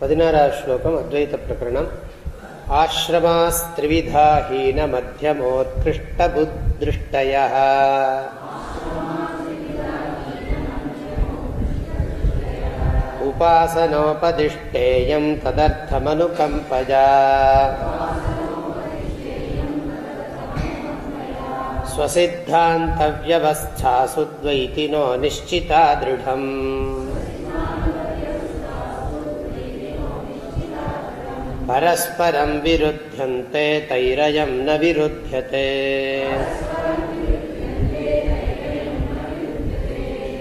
பதினாறாவது ஸ்லோகம் அத்வைத பிரகரணம் ஆசிரமாஸ்திரிவிதா ஹீன மத்தியமோத்கிருஷ்டபுத்திருஷ்டய उपासनोपदिष्टेयं तदर्थमनुकम्पया स्वसिद्धान्तव्यवस्थासु द्वैतिनो निश्चिता दृढम् परस्परं विरुध्यन्ते तैरयं न विरुध्यते।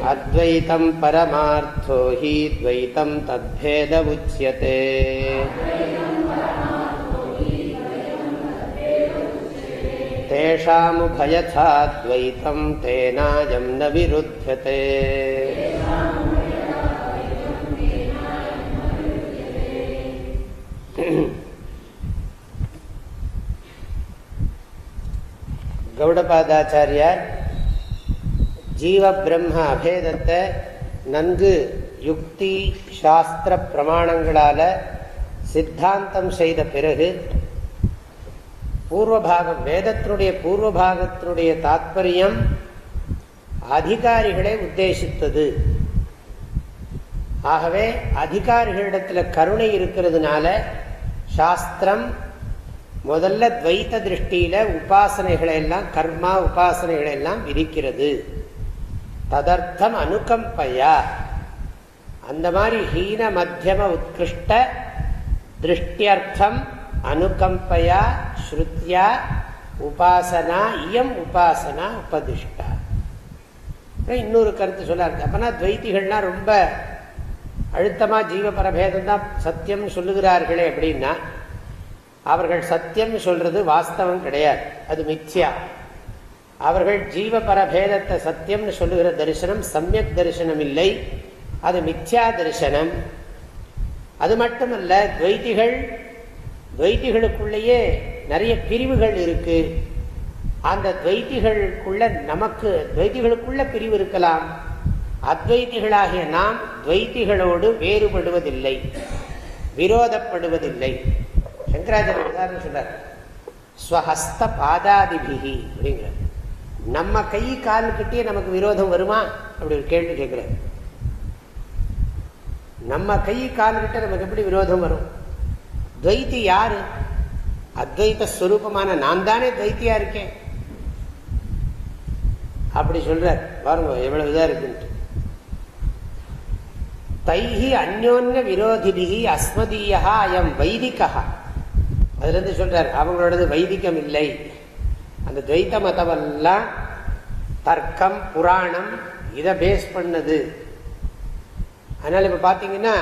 अद्वैतं परमार्थो हि द्वैतं तद्भेद उच्यते। तेषामुभयथा द्वैतं तेनायं न विरुध्यते கௌடபாதாச்சாரியார் ஜீவ பிரம்ம அபேதத்தை நன்கு யுக்தி சாஸ்திர பிரமாணங்களால சித்தாந்தம் செய்த பிறகு பூர்வபாகம் வேதத்தினுடைய பூர்வபாகத்தினுடைய தாத்பரியம் அதிகாரிகளை உத்தேசித்தது. ஆகவே அதிகாரிகளிடத்தில் கருணை இருக்கிறதுனால சாஸ்திரம் முதல்ல துவைத்த திருஷ்டியில உபாசனைகளை எல்லாம் கர்மா உபாசனைகளை எல்லாம் விதிக்கிறது. ததர்த்தம் அனுகம்பையா. அந்த மாதிரி ஹீன மத்தியம உத்கிருஷ்ட திருஷ்டியர்த்தம் அனுகம்பையா ஸ்ருத்தியா உபாசனா இயம் உபாசனா உபதிஷ்டா. இன்னொரு கருத்து சொல்லாரு அப்பனா துவைத்திகள்னா ரொம்ப அழுத்தமாக ஜீவ பரபேதம் தான் சத்தியம் சொல்லுகிறார்களே அப்படின்னா அவர்கள் சத்தியம் சொல்றது வாஸ்தவம் கிடையாது. அது மித்யா. அவர்கள் ஜீவ பரபேதத்தை சத்தியம்னு சொல்லுகிற தரிசனம் சமயக் தரிசனம் இல்லை அது மித்யா தரிசனம். அது மட்டுமல்ல துவைத்திகள் துவைத்திகளுக்குள்ளேயே நிறைய பிரிவுகள் இருக்கு. அந்த துவைத்திகளுக்குள்ள நமக்கு துவைத்திகளுக்குள்ள பிரிவு இருக்கலாம். அத்வைத்திகளாகிய நாம் துவைத்திகளோடு வேறுபடுவதில்லை விரோதப்படுவதில்லை. சங்கராச்சாரிய உதாரணம் சொல்றார் ஸ்வஹஸ்த பாதாதிபிகி அப்படிங்கிறார். நம்ம கை கால் கிட்டே நமக்கு விரோதம் வருமா? அப்படி ஒரு கேள்வி கேட்கிறார். நம்ம கை கால் கிட்ட நமக்கு எப்படி விரோதம் வரும்? துவைத்தி யாரு? அத்வைத்த ஸ்வரூபமான நான் தானே துவைத்தியா இருக்கேன். அப்படி சொல்றார். பாருங்க எவ்வளவு இதா இருக்குன்ட்டு. தைஹி அந்யோன்ய விரோதிபிகி அஸ்மதீயா அயம் வைதிகா அதுலேருந்து சொல்கிறார் சொல்றார் அவங்களோடது வைதிகம் இல்லை. அந்த துவைத்த மதமெல்லாம் தர்க்கம் புராணம் இதை பேஸ் பண்ணது. அதனால் இப்போ பார்த்தீங்கன்னா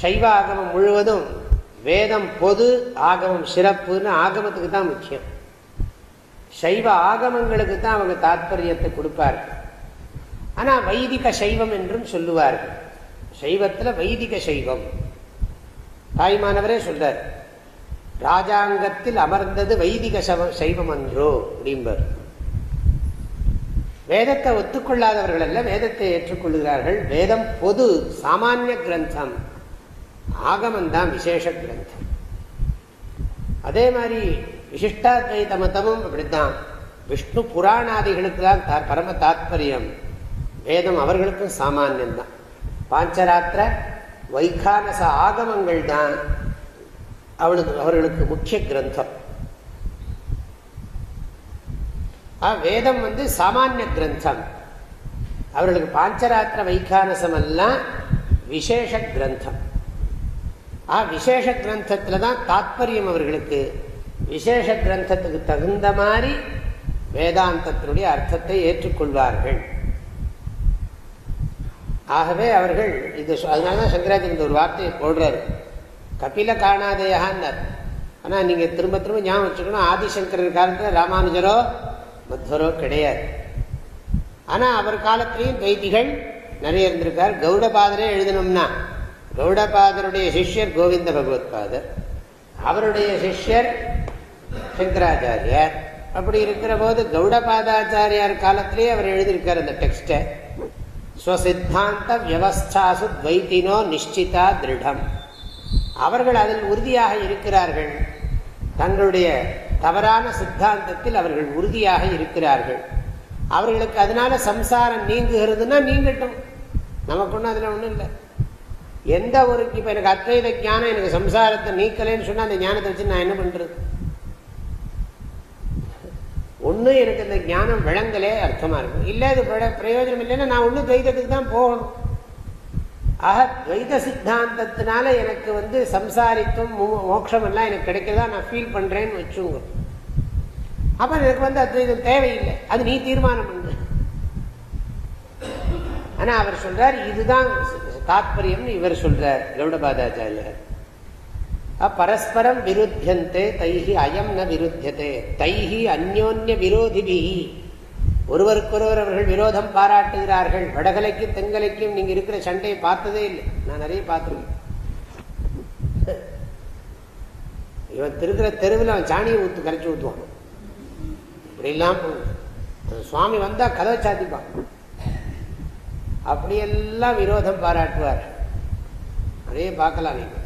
சைவ ஆகமம் முழுவதும் வேதம் பொது ஆகமம் சிறப்புன்னு ஆகமத்துக்கு தான் முக்கியம். சைவ ஆகமங்களுக்கு தான் அவங்க தாத்பரியத்தை கொடுப்பார்கள். ஆனால் வைதிக சைவம் என்றும் சொல்லுவார்கள். சைவத்துல வைதிக சைவம். தாய்மானவரே சொல்றார் ராஜாங்கத்தில் அமர்ந்தது வைதிக சைவம் அன்றோ அப்படிம்பார். வேதத்தை ஒத்துக்கொள்ளாதவர்கள் அல்ல வேதத்தை ஏற்றுக்கொள்கிறார்கள். வேதம் பொது சாமானிய கிரந்தம். ஆகமந்தான் விசேஷ கிரந்தம். அதே மாதிரி விசிஷ்டாத்வைத மதமும் அப்படித்தான். விஷ்ணு புராணாதிகளுக்கு தான் பரம தாத்பரியம். வேதம் அவர்களுக்கும் சாமானியம்தான். பாஞ்சராத்திர வைகானச ஆகமங்கள் தான் அவளுக்கு அவர்களுக்கு முக்கிய கிரந்தம். வேதம் வந்து சாமானிய கிரந்தம். அவர்களுக்கு பாஞ்சராத்திர வைகானசம் எல்லாம் விசேஷ கிரந்தம். ஆ விசேஷ கிரந்தத்துல தான் தாத்பரியம் அவர்களுக்கு. விசேஷ கிரந்தத்துக்கு தகுந்த மாதிரி வேதாந்தத்தினுடைய அர்த்தத்தை ஏற்றுக்கொள்வார்கள். ஆகவே அவர்கள் இது அதனாலதான் சங்கராச்சாரிய ஒரு வார்த்தையை போடுறாரு கபில காணாதேயான்னார். ஆனால் நீங்கள் திரும்ப திரும்ப ஞாபகம் வச்சுக்கணும் ஆதிசங்கரர் காலத்தில் ராமானுஜரோ மத்வரோ கிடையாது. ஆனால் அவர் காலத்திலையும் துவைத்திகள் நிறைய இருந்திருக்கார். கௌடபாதரே எழுதணும்னா கௌடபாதருடைய சிஷ்யர் கோவிந்த பகவத்பாதர் அவருடைய சிஷ்யர் சங்கராச்சாரியார். அப்படி இருக்கிற போது கௌடபாதாச்சாரியார் காலத்திலேயே அவர் எழுதியிருக்கார் அந்த டெக்ஸ்ட்டை. ஸ்வசித்தாந்த வியவஸ்தாசு துவைத்தினோ நிச்சிதா திருடம். அவர்கள் அதில் உறுதியாக இருக்கிறார்கள். தங்களுடைய தவறான சித்தாந்தத்தில் அவர்கள் உறுதியாக இருக்கிறார்கள். அவர்களுக்கு அதனால சம்சாரம் நீங்குகிறதுனா நீங்கட்டும். நமக்கு ஒன்றும் அதில் ஒன்றும் இல்லை. எந்த ஒரு இப்போ எனக்கு அத்வைத ஞானம் எனக்கு சம்சாரத்தை நீக்கலைன்னு சொன்னால் அந்த ஞானத்தை வச்சு நான் என்ன பண்ணுறது ஒன்று எனக்கு இந்த ஞானம் விளங்கலே அர்த்தமாக இருக்கும் இல்லை அது பிரயோஜனம் இல்லைன்னா நான் ஒன்றும் துவைதத்துக்கு தான் போகணும். ஆக துவைத சித்தாந்தத்தினால எனக்கு வந்து சம்சாரித்துவம் மோட்சம் எல்லாம் எனக்கு கிடைக்கிறதா நான் ஃபீல் பண்ணுறேன்னு வச்சுங்க அப்போ எனக்கு வந்து அத்வைதம் தேவையில்லை. அது நீ தீர்மானம் பண்ணு. ஆனால் அவர் சொல்றார் இதுதான் தாத்பரியம்னு இவர் சொல்றார். கௌடபாதாச்சாரியார். பரஸ்பரம் விருத்தியந்தே தைஹி அயம் ந விருத்தியதே. தைஹி அந்யோன்ய விரோதிபி ஒருவருக்கொருவர் அவர்கள் விரோதம் பாராட்டுகிறார்கள். வடகலைக்கும் தெங்கலைக்கும் நீங்க இருக்கிற சண்டையை பார்த்ததே இல்லை. நான் நிறைய பார்த்துருக்கேன். இவன் திருக்கிற தெருவில் அவன் சாணியை ஊத்து கரைச்சி ஊற்றுவான் இப்படிலாம் சுவாமி வந்தா கதவை சாத்திப்பான். அப்படியெல்லாம் விரோதம் பாராட்டுவார். அதே பார்க்கலாம் நீங்கள்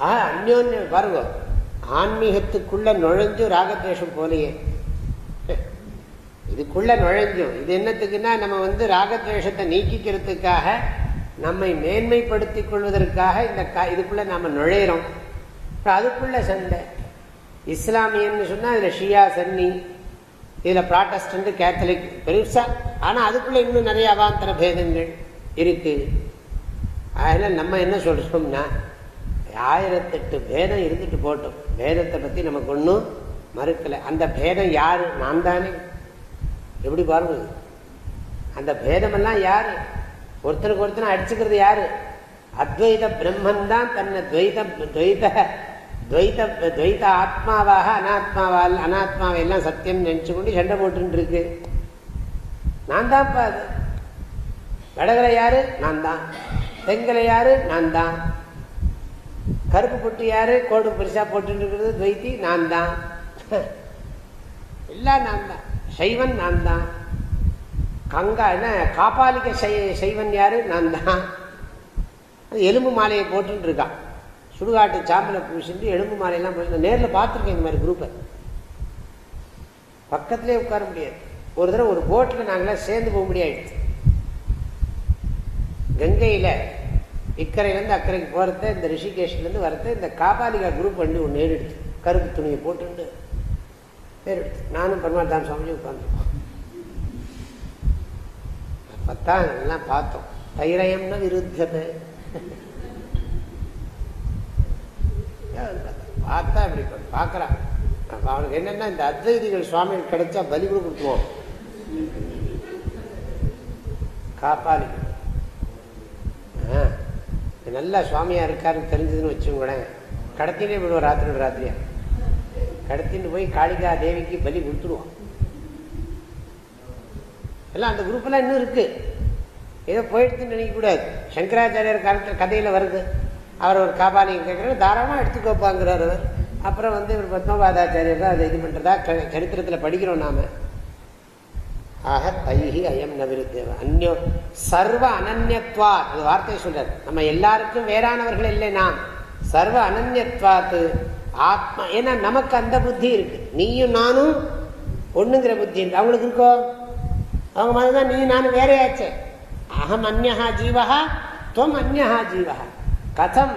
ஆ அந்யோன்ய பாருங்க. ஆன்மீகத்துக்குள்ள நுழைஞ்சும் ராகத்வேஷம் போலையே. இதுக்குள்ள நுழைஞ்சும். இது என்னத்துக்குன்னா நம்ம வந்து ராகத்வேஷத்தை நீக்கிக்கிறதுக்காக நம்மை மேன்மைப்படுத்திக் கொள்வதற்காக இந்த இதுக்குள்ள நம்ம நுழையிறோம். அதுக்குள்ள சண்டை. இஸ்லாமியன்னு சொன்னா இதுல ஷியா சன்னி இதுல ப்ராட்டஸ்டன்ட் கேத்தலிக் பெருசா. ஆனா அதுக்குள்ள இன்னும் நிறைய அவாந்தர பேதங்கள் இருக்கு. அதனால நம்ம என்ன சொல்றோம்னா ஆயிரத்தெட்டு பேதம் இருந்துட்டு போட்டோம். பேதத்தை பற்றி நமக்கு ஒன்றும் மறுக்கலை. அந்த பேதம் யார்? நான் தானே. எப்படி பாருங்க? அந்த பேதமெல்லாம் யார்? ஒருத்தருக்கு ஒருத்தனை அடிச்சுக்கிறது யார்? அத்வைத பிரம்மன் தான் தன்னை துவைத துவைத துவைத துவைத ஆத்மாவாக அனாத்மாவால் அனாத்மாவை எல்லாம் சத்தியம் நினச்சி கொண்டு சண்டை போட்டு இருக்கு. நான் தான்ப்பா அது. வடகரை யாரு? நான் தான். தெங்கலை யாரு? நான் தான். கருப்பு பொட்டு யாரு? கோடு பெருசா போட்டுருக்கிறது துவைத்தி நான் தான். எல்லாம் நான் தான். சைவன் நான் தான். கங்கா என்ன காப்பாளிக்க சைவன் யாரு? நான் தான். எலும்பு மாலையை போட்டு இருக்கான் சுடுகாட்டு சாம்பலை பூசிட்டு எலும்பு மாலையெல்லாம் போட்டு நேரில் பார்த்துருக்கேன் இந்த மாதிரி குரூப்பை பக்கத்திலே உட்கார முடியாது. ஒரு தடவை ஒரு போட்டில் நாங்களாம் சேர்ந்து போக முடியாது கங்கையில் இக்கரையிலேருந்து அக்கறைக்கு போகிறத இந்த ரிஷிகேஷ்லேருந்து வரத இந்த காபாலிகா குரூப் பண்ணி ஒன்று ஏறிடுச்சு கருப்பு துணியை போட்டுண்டு பேர் நானும் பரமாத்தான் சுவாமி உட்காந்துருக்கோம் அப்பத்தான் எல்லாம் பார்த்தோம். தைரயம்னா விருத்தது. பார்த்தா இப்படி பார்க்குறான் அப்போ அவனுக்கு என்னென்னா இந்த அத்வைதிகள் சுவாமிகள் கிடைச்சா பலி கூட கொடுத்துவோம் காப்பாளி நல்லா சுவாமியாக இருக்காருன்னு தெரிஞ்சதுன்னு வச்சுக்கோங்களேன். கடத்தினே விடுவோம் ராத்திரி ராத்திரியா? கடத்தின்னு போய் காளிகா தேவிக்கு பலி கொடுத்துருவோம். எல்லாம் அந்த குரூப்லாம் இன்னும் இருக்குது ஏதோ போயிடுதுன்னு நினைக்கக்கூடாது சங்கராச்சாரியர் காலத்தில் கதையில் வருது. அவர் ஒரு காபாலிங்க கேட்குறாரு தாராளமாக எடுத்துக்கோப்பாங்கிறார் அவர். அப்புறம் வந்து இவர் பத்மபாதாச்சாரியர் தான் அதை இது பண்ணுறதா சரித்திரத்தில் படிக்கிறோம் நாம். ஆக தைஹி அயம் நவிருத்தேவ அந்யோ சர்வ அனன்யத்வா இது வார்த்தையை சொல்றாரு. நம்ம எல்லாருக்கும் வேறானவர்கள் இல்லை நாம். சர்வ அனன்யத்வாத்து ஆத்மா ஏன்னா நமக்கு அந்த புத்தி இருக்கு. நீயும் நானும் ஒண்ணுங்கிற புத்தி இருக்கு. அவங்களுக்கு இருக்கோ? அவங்க மாதிரிதான் நீ நானும் வேறையாச்சே. அகம் அந்நகா ஜீவகா துவம் அந்நகா ஜீவகா கதம்.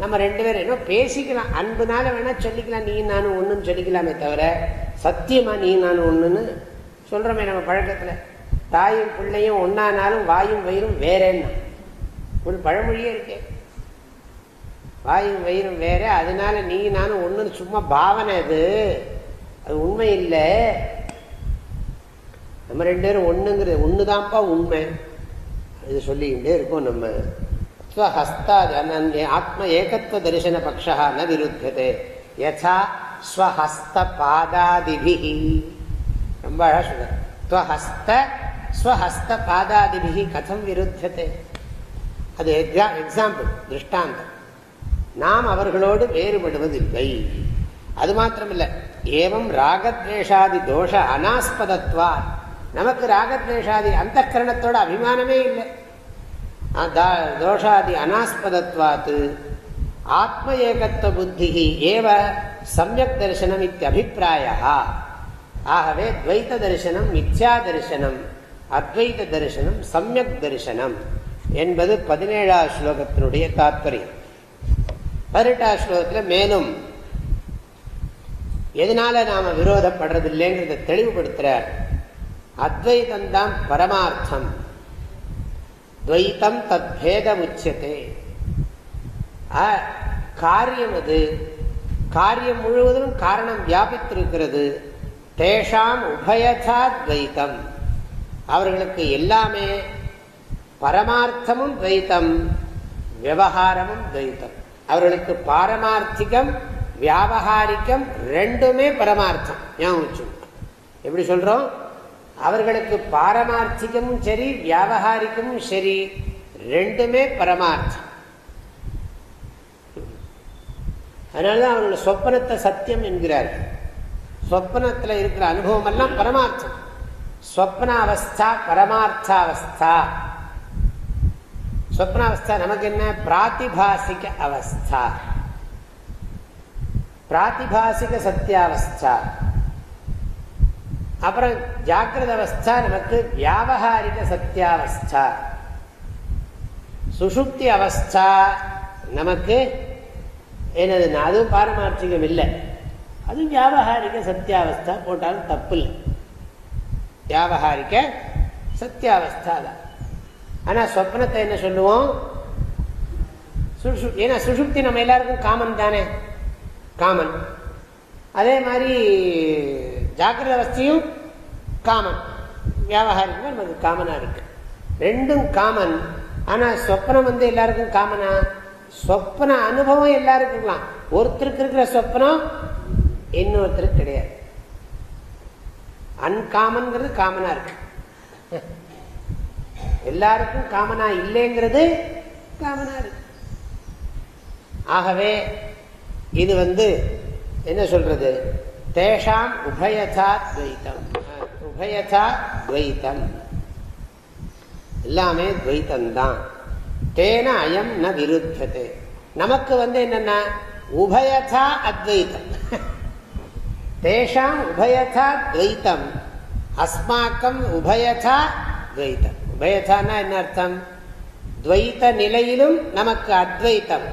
நம்ம ரெண்டு பேரும் என்ன பேசிக்கலாம். அன்புனால வேணா சொல்லிக்கலாம். நீ நானும் ஒன்றுன்னு சொல்லிக்கலாமே தவிர சத்தியமா நீ நானும் ஒன்றுன்னு சொல்கிறோமே நம்ம பழக்கத்துல. தாயும் பிள்ளையும் ஒன்னானாலும் வாயும் வயிறும் வேறேன்னா. ஒரு பழமொழியே இருக்கே. வாயும் வயிறும் வேற அதனால நீ நானும் ஒண்ணுன்னு சும்மா பாவனை அது. அது உண்மை இல்லை. நம்ம ரெண்டு பேரும் ஒண்ணுங்கிறது ஒண்ணுதான்ப்பா உண்மை. இது சொல்லிக்கிட்டே இருக்கோம் நம்ம. ஸ்வஹஸ்தாத் ஆத்ம ஏகத்துவ தரிசன பக்ஷா ந விருத்ததே. யசா ஸ்வஹஸ்த பாதாதிபிஹி ரொம்ப அழகா சொல்ற ஸ்வஹஸ்த ஸ்வஹஸ்த பாதாதிபிகி கதம் விருத்தத்தை அது எக்ஸாம்பிள் திருஷ்டாந்தம் நாம் அவர்களோடு வேறுபடுவதில்லை அது மாத்திரமில்லை ஏவம் ராகத்வேஷாதி தோஷ அனாஸ்பதத்வா நமக்கு ராகத்வேஷாதி அந்த கரணத்தோட அபிமானமே இல்லை தோஷாதி அனாஸ்பதத்வாத்து ஆத்ம ஏகத்துவ புத்தி ஏவ சமயக் தரிசனம் இத்தியபிப்பிராயா ஆகவே துவைத்த தரிசனம் மித்யா தரிசனம் அத்வைத தரிசனம் சமயக் தரிசனம் என்பது பதினேழாம் ஸ்லோகத்தினுடைய தாற்பயம் பதினெட்டாம் ஸ்லோகத்தில் மேலும் எதனால நாம விரோதப்படுறது இல்லைங்கிறத தெளிவுபடுத்துறார். அத்வைதந்தான் பரமார்த்தம். துவைத்தம் தத் பேதம் காரியம் அது. காரியம் முழுவதும் காரணம் வியாபித்திருக்கிறது. தேஷாம் உபயதா துவைத்தம் அவர்களுக்கு எல்லாமே பரமார்த்தமும் துவைத்தம் விவகாரமும் துவைத்தம் அவர்களுக்கு பாரமார்த்திகம் வியாபகாரிக்கம் ரெண்டுமே பரமார்த்தம். ஞாபகம் எப்படி சொல்றோம்? அவர்களுக்கு பாரமார்த்திகமும் சரி வியாபகாரிக்கமும் சரி ரெண்டுமே பரமார்த்தம். அதனாலதான் அவர்கள் சொப்பனத்தை சத்தியம் என்கிறார்கள். ஸ்வப்னத்தில் இருக்கிற அனுபவம் எல்லாம் பரமார்த்தம். ஸ்வப்னாவஸ்தா பரமார்த்தாவஸ்தா. ஸ்வப்னாவஸ்தா நமக்கு என்ன? பிராத்திபாசிக அவஸ்தா. பிராத்திபாசிக சத்தியாவஸ்தா அப்புறம் ஜாக்கிரத அவஸ்தா நமக்கு வியாபகாரிக சத்தியாவஸ்தா சுசுப்தி அவஸ்தா நமக்கு என்னது அதுவும் பாரமார்த்திகம் இல்லை. அது வியாபகாரிக சத்தியாவஸ்தா போட்டாலும் தப்பு இல்லை வியாபகாரிக்க சத்தியாவஸ்தா தான். ஆனால் சொப்னத்தை என்ன சொல்லுவோம்? ஏன்னா சுசுப்தி நம்ம எல்லாருக்கும் காமன் தானே? காமன் அதே மாதிரி ஜாக்கிரத அவஸ்தையும் காமன் வியாபகாரிகமாக நமக்கு காமனாக இருக்கு. ரெண்டும் காமன் ஆனால் சொப்னம் வந்து எல்லாருக்கும் காமனா சொப்ன அனுபவம் எல்லாருக்கும் இருக்கலாம் ஒருத்தருக்கு இருக்கிற சொப்னம் இன்னொருத்தருக்கு கிடையாது. அன்காமன்கிறது காமனா இருக்கு. எல்லாருக்கும் காமனா இல்லைங்கிறது காமனா இருக்கு. ஆகவே இது வந்து என்ன சொல்றது? தேஷாம் உபயதா துவைத்தம். உபயதா துவைத்தம். எல்லாமே துவைத்தம்தான். தேன அயம் ந விருத்தது. நமக்கு வந்து என்னன்னா? உபயதா அத்வைத்தம். தேஷாம் உபயதா துவைத்தம் அஸ்மாக்கம் உபயதா துவைத்தம் உபயதானா என்ன அர்த்தம்? துவைத்த நிலையிலும் நமக்கு அத்வைத்தம்।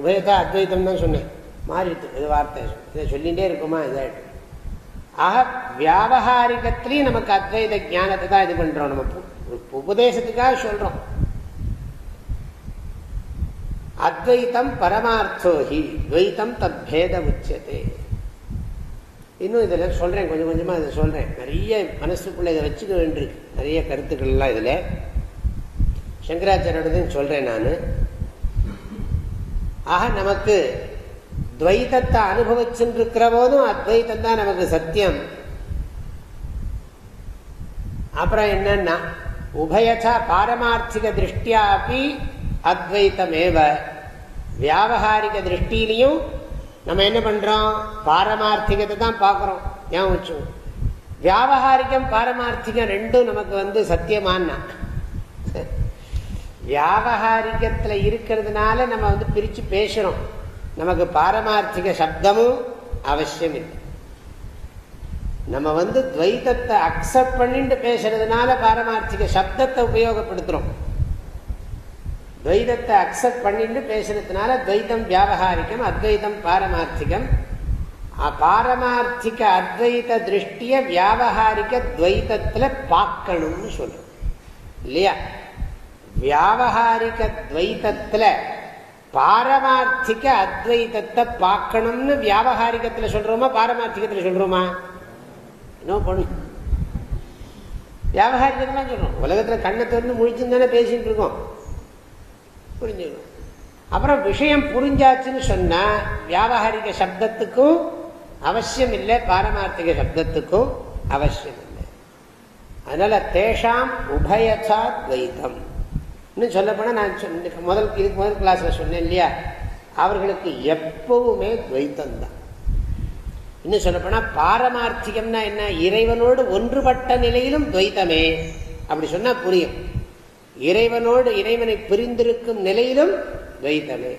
உபயதா அத்வைத்தம் தான் சொன்னேன். மாறிட்டு இது வார்த்தை இதை சொல்லிகிட்டே இருக்குமா? இதாயிட்டு. ஆக வியாபகாரிகத்திலையும் நமக்கு அத்வைத ஜானத்தை தான் இது பண்ணுறோம் நம்ம. உபதேசத்துக்காக சொல்றோம். அத்வைத்தம் பரமார்த்தோஹி துவைத்தம் தத் பேத உச்சதே. இன்னும் இதில் சொல்கிறேன் கொஞ்சம் கொஞ்சமாக இதை சொல்கிறேன் நிறைய மனசுக்குள்ளே இதை வச்சுக்க வேண்டியிருக்கு நிறைய கருத்துக்கள்லாம் இதில். சங்கராச்சாரியோடதுன்னு சொல்கிறேன் நான். ஆக நமக்கு துவைத்தத்தை அனுபவிச்சுருக்கிற போதும் அத்வைத்தம் தான் நமக்கு சத்தியம். அப்புறம் என்னன்னா உபயசா பாரமார்த்திக திருஷ்டியா அப்படி அத்வைத்தமேவ. வியாபகாரிக திருஷ்டிலையும் நம்ம என்ன பண்றோம்? பாரமார்த்திகத்தை தான் பார்க்குறோம். ஞாபகம் வச்சு வியாபகாரிகம் பாரமார்த்திகம் ரெண்டும் நமக்கு வந்து சத்தியமானா வியாபகாரிகத்தில் இருக்கிறதுனால நம்ம வந்து பிரித்து பேசுகிறோம் நமக்கு பாரமார்த்திக சப்தமும் அவசியம் இல்லை. நம்ம வந்து துவைத்தத்தை அக்செப்ட் பண்ணிட்டு பேசுறதுனால பாரமார்த்திக சப்தத்தை உபயோகப்படுத்துகிறோம் துவைதத்தை அக்செப்ட் பண்ணிட்டு பேசுறதுனால துவைதம் வியாபகாரிக்கம் அத்வைதம் பாரமார்த்திகம். பாரமார்த்திக அத்வைத திருஷ்டிய வியாபகாரிக துவைதத்துல பார்க்கணும்னு சொல்றோம் இல்லையா? வியாபகாரிக துவைதத்துல பாரமார்த்திக அத்வைதத்தை பார்க்கணும்னு வியாபகாரிகத்துல சொல்றோமா பாரமார்த்திகத்துல சொல்றோமா? என்ன பண்ணு வியாபகாரிகத்தான் சொல்றோம். உலகத்துல கண்ணை திறந்து முழிச்சுன்னு தானே பேசிட்டு இருக்கோம். புரிஞ்சுக்கணும் அப்புறம் விஷயம் புரிஞ்சாச்சுன்னு சொன்னா வியாபகாரிக சப்தத்துக்கும் அவசியம் இல்லை பாரமார்த்திக சப்தத்துக்கும் அவசியம் இல்லை அதனால தேஷாம் உபயசா துவைத்தம் இன்னும் சொல்லப்போனால் நான் முதல் இதுக்கு முதல் கிளாஸ்ல சொன்னேன் இல்லையா? அவர்களுக்கு எப்பவுமே துவைத்தம் தான் இன்னும் சொல்லப்போனால் பாரமார்த்திகம்னா என்ன? இறைவனோடு ஒன்றுபட்ட நிலையிலும் துவைத்தமே. அப்படி சொன்னா புரியும். இறைவனோடு இறைவனை பிரிந்திருக்கும் நிலையிலும் துவைத்தமே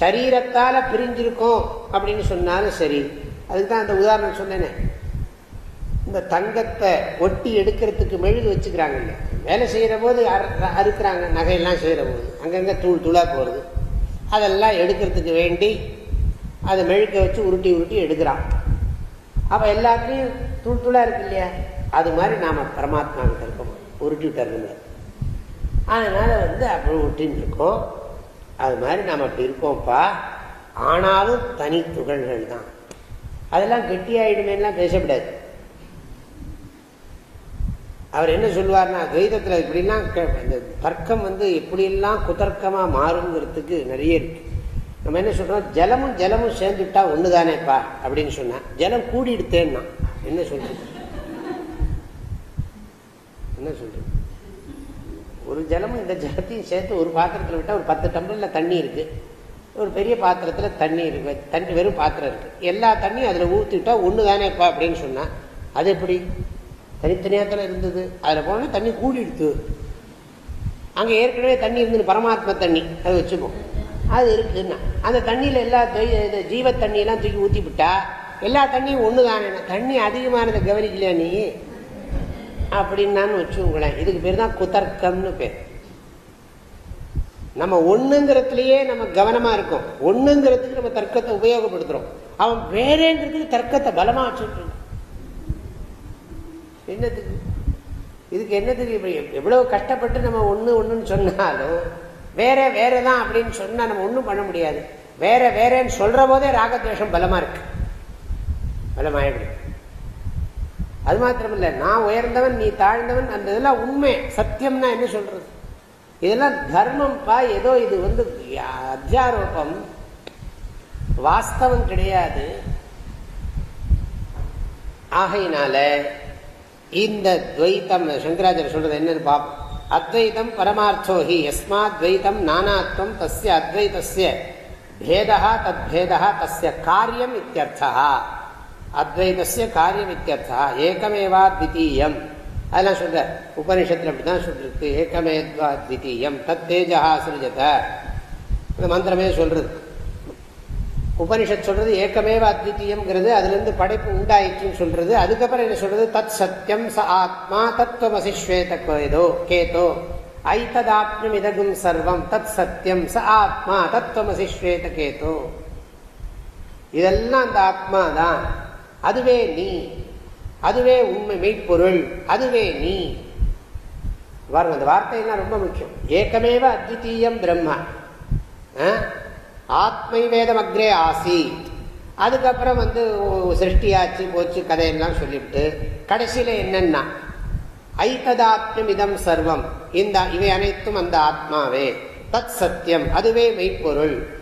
சரீரத்தால பிரிஞ்சிருக்கோம் அப்படின்னு சொன்னாலும் சரி அதுக்கு தான் அந்த உதாரணம் சொன்னேனே. இந்த தங்கத்தை ஒட்டி எடுக்கிறதுக்கு மெழுகு வச்சுக்கிறாங்க வேலை செய்கிற போது அறுக்கிறாங்க நகையெல்லாம் செய்கிற போது அங்கங்கே தூள் தூளாக போகிறது அதெல்லாம் எடுக்கிறதுக்கு வேண்டி அதை மெழுக்க வச்சு உருட்டி உருட்டி எடுக்கிறான். அப்போ எல்லாத்துலேயும் தூள் தூளாக இருக்கு இல்லையா? அது மாதிரி நாம் பரமாத்மாவுக்கு இருக்கோம் உருட்டி விட்டுறது அதனால் வந்து அப்படி விட்டுன்னு இருக்கோம் அது மாதிரி நாம் அப்படி இருக்கோம்ப்பா ஆனாலும் தனி துகள்கள் தான். அதெல்லாம் கெட்டியாயிடுமேலாம் பேசக்கூடாது அவர் என்ன சொல்லுவார்னா துவைதத்தில் இப்படிலாம் இந்த தர்க்கம் வந்து எப்படியெல்லாம் குதர்க்கமாக மாறுங்கிறதுக்கு நிறைய இருக்கு. நம்ம என்ன சொல்கிறோம் ஜலமும் ஜலமும் சேர்ந்துட்டா ஒன்று தானேப்பா அப்படின்னு சொன்னேன் ஜலம் கூடிடுத்தேன்னா என்ன சொல்றது? என்ன சொல்றது? ஒரு ஜலமும் இந்த ஜலத்தையும் சேர்த்து ஒரு பாத்திரத்தில் விட்டால் ஒரு பத்து டம்ளரில் தண்ணி இருக்குது ஒரு பெரிய பாத்திரத்தில் தண்ணி இருக்குது தண்ணி வெறும் பாத்திரம் இருக்குது எல்லா தண்ணியும் அதில் ஊற்றிட்டா ஒன்று தானேப்பா அப்படின்னு சொன்னால் அது எப்படி? தனித்தனியாக இருந்தது. அதில் போனால் தண்ணி கூடிடுத்து. அங்கே ஏற்கனவே தண்ணி இருந்தது பரமாத்மா தண்ணி. அதை வச்சுப்போம் அது இருக்குதுன்னா அந்த தண்ணியில் எல்லா ஜீவ தண்ணியெல்லாம் தூக்கி ஊற்றி விட்டா எல்லா தண்ணியும் ஒன்று தானே தண்ணி அதிகமானதை கவனிக்கலையா நீ? அப்படின்னான்னு வச்சுங்களேன் இதுக்கு பேர் தான் குதர்க்கம்னு பேர். நம்ம ஒண்ணுங்கிறதுலயே நம்ம கவனமா இருக்கும். ஒண்ணுங்கிறதுக்கு நம்ம தர்க்கத்தை உபயோகப்படுத்துறோம். அவன் வேறேங்கிறதுக்கு தர்க்கத்தை பலமா வச்சுட்டு என்னத்துக்கு? இதுக்கு என்னத்துக்கு எவ்வளவு கஷ்டப்பட்டு நம்ம ஒண்ணு ஒண்ணுன்னு சொன்னாலும் வேற வேறதான் அப்படின்னு சொன்னா நம்ம ஒன்றும் பண்ண முடியாது. வேற வேறன்னு சொல்ற போதே ராகத்வேஷம் பலமா இருக்கு. பலமாயிடும் அது மாத்திரம் இல்லை நான் உயர்ந்தவன் நீ தாழ்ந்தவன் அந்த இதெல்லாம் உண்மை. சத்தியம்னா என்ன சொல்றது? இதெல்லாம் தர்மம்ப்பா ஏதோ இது வந்து அத்தியாரோபம். வாஸ்தவம் கிடையாது. ஆகையினால இந்த துவைத்தம் சங்கராச்சாரிய சொல்றது என்னன்னு பார்ப்போம். அத்வைத்தம் பரமார்த்தோஹி எஸ்மாத் துவைத்தம் நானாத்வம் தஸ்ய அத்வைதஸ்ய பேதா தத் பேதா தஸ்ய காரியம் இத்தியர்த்தா அத்வைதசிய காரியம் இத்தியர்த்தா ஏகமேவா த்விதீயம் அதெல்லாம் சொல்ற உபனிஷத்துல அப்படிதான் சொல்லிருக்கு. ஏகமேத்வா த்விதீயம் தத் தேஜா சிருஜத இந்த மந்திரமே சொல்றது. உபனிஷத் சொல்றது ஏக்கமேவ அத்வித்தீயம்ங்கிறது அதுலேருந்து படைப்பு உண்டாயிற்றுன்னு சொல்றது. அதுக்கப்புறம் என்ன சொல்றது? தத் சத்தியம் ச ஆத்மா தத்துவமசி ஸ்வேத கேதோ. கேதோ ஐத்ததாத்மியம் இதகும் சர்வம். தத் சத்தியம் ச ஆத்மா தத்துவமசி ஸ்வேத கேதோ இதெல்லாம் அந்த ஆத்மா தான் அதுவே நீ. அதுவே உண்மை மெய்ப்பொருள். அதுவே நீ. பாருங்க அந்த வார்த்தையெல்லாம் ரொம்ப முக்கியம். ஏக்கமேவ அத்வித்தீயம் பிரம்மா. ஆத்மை வேதம் அக்ரே ஆசி. அதுக்கப்புறம் வந்து சிருஷ்டியாச்சு போச்சு கதையெல்லாம் சொல்லிவிட்டு கடைசியில் என்னென்னா ஐத்ததாத்மியம் இதம் சர்வம். இந்த இவை அனைத்தும் அந்த ஆத்மாவே. தத் சத்தியம் அதுவே மெய்ப்பொருள்.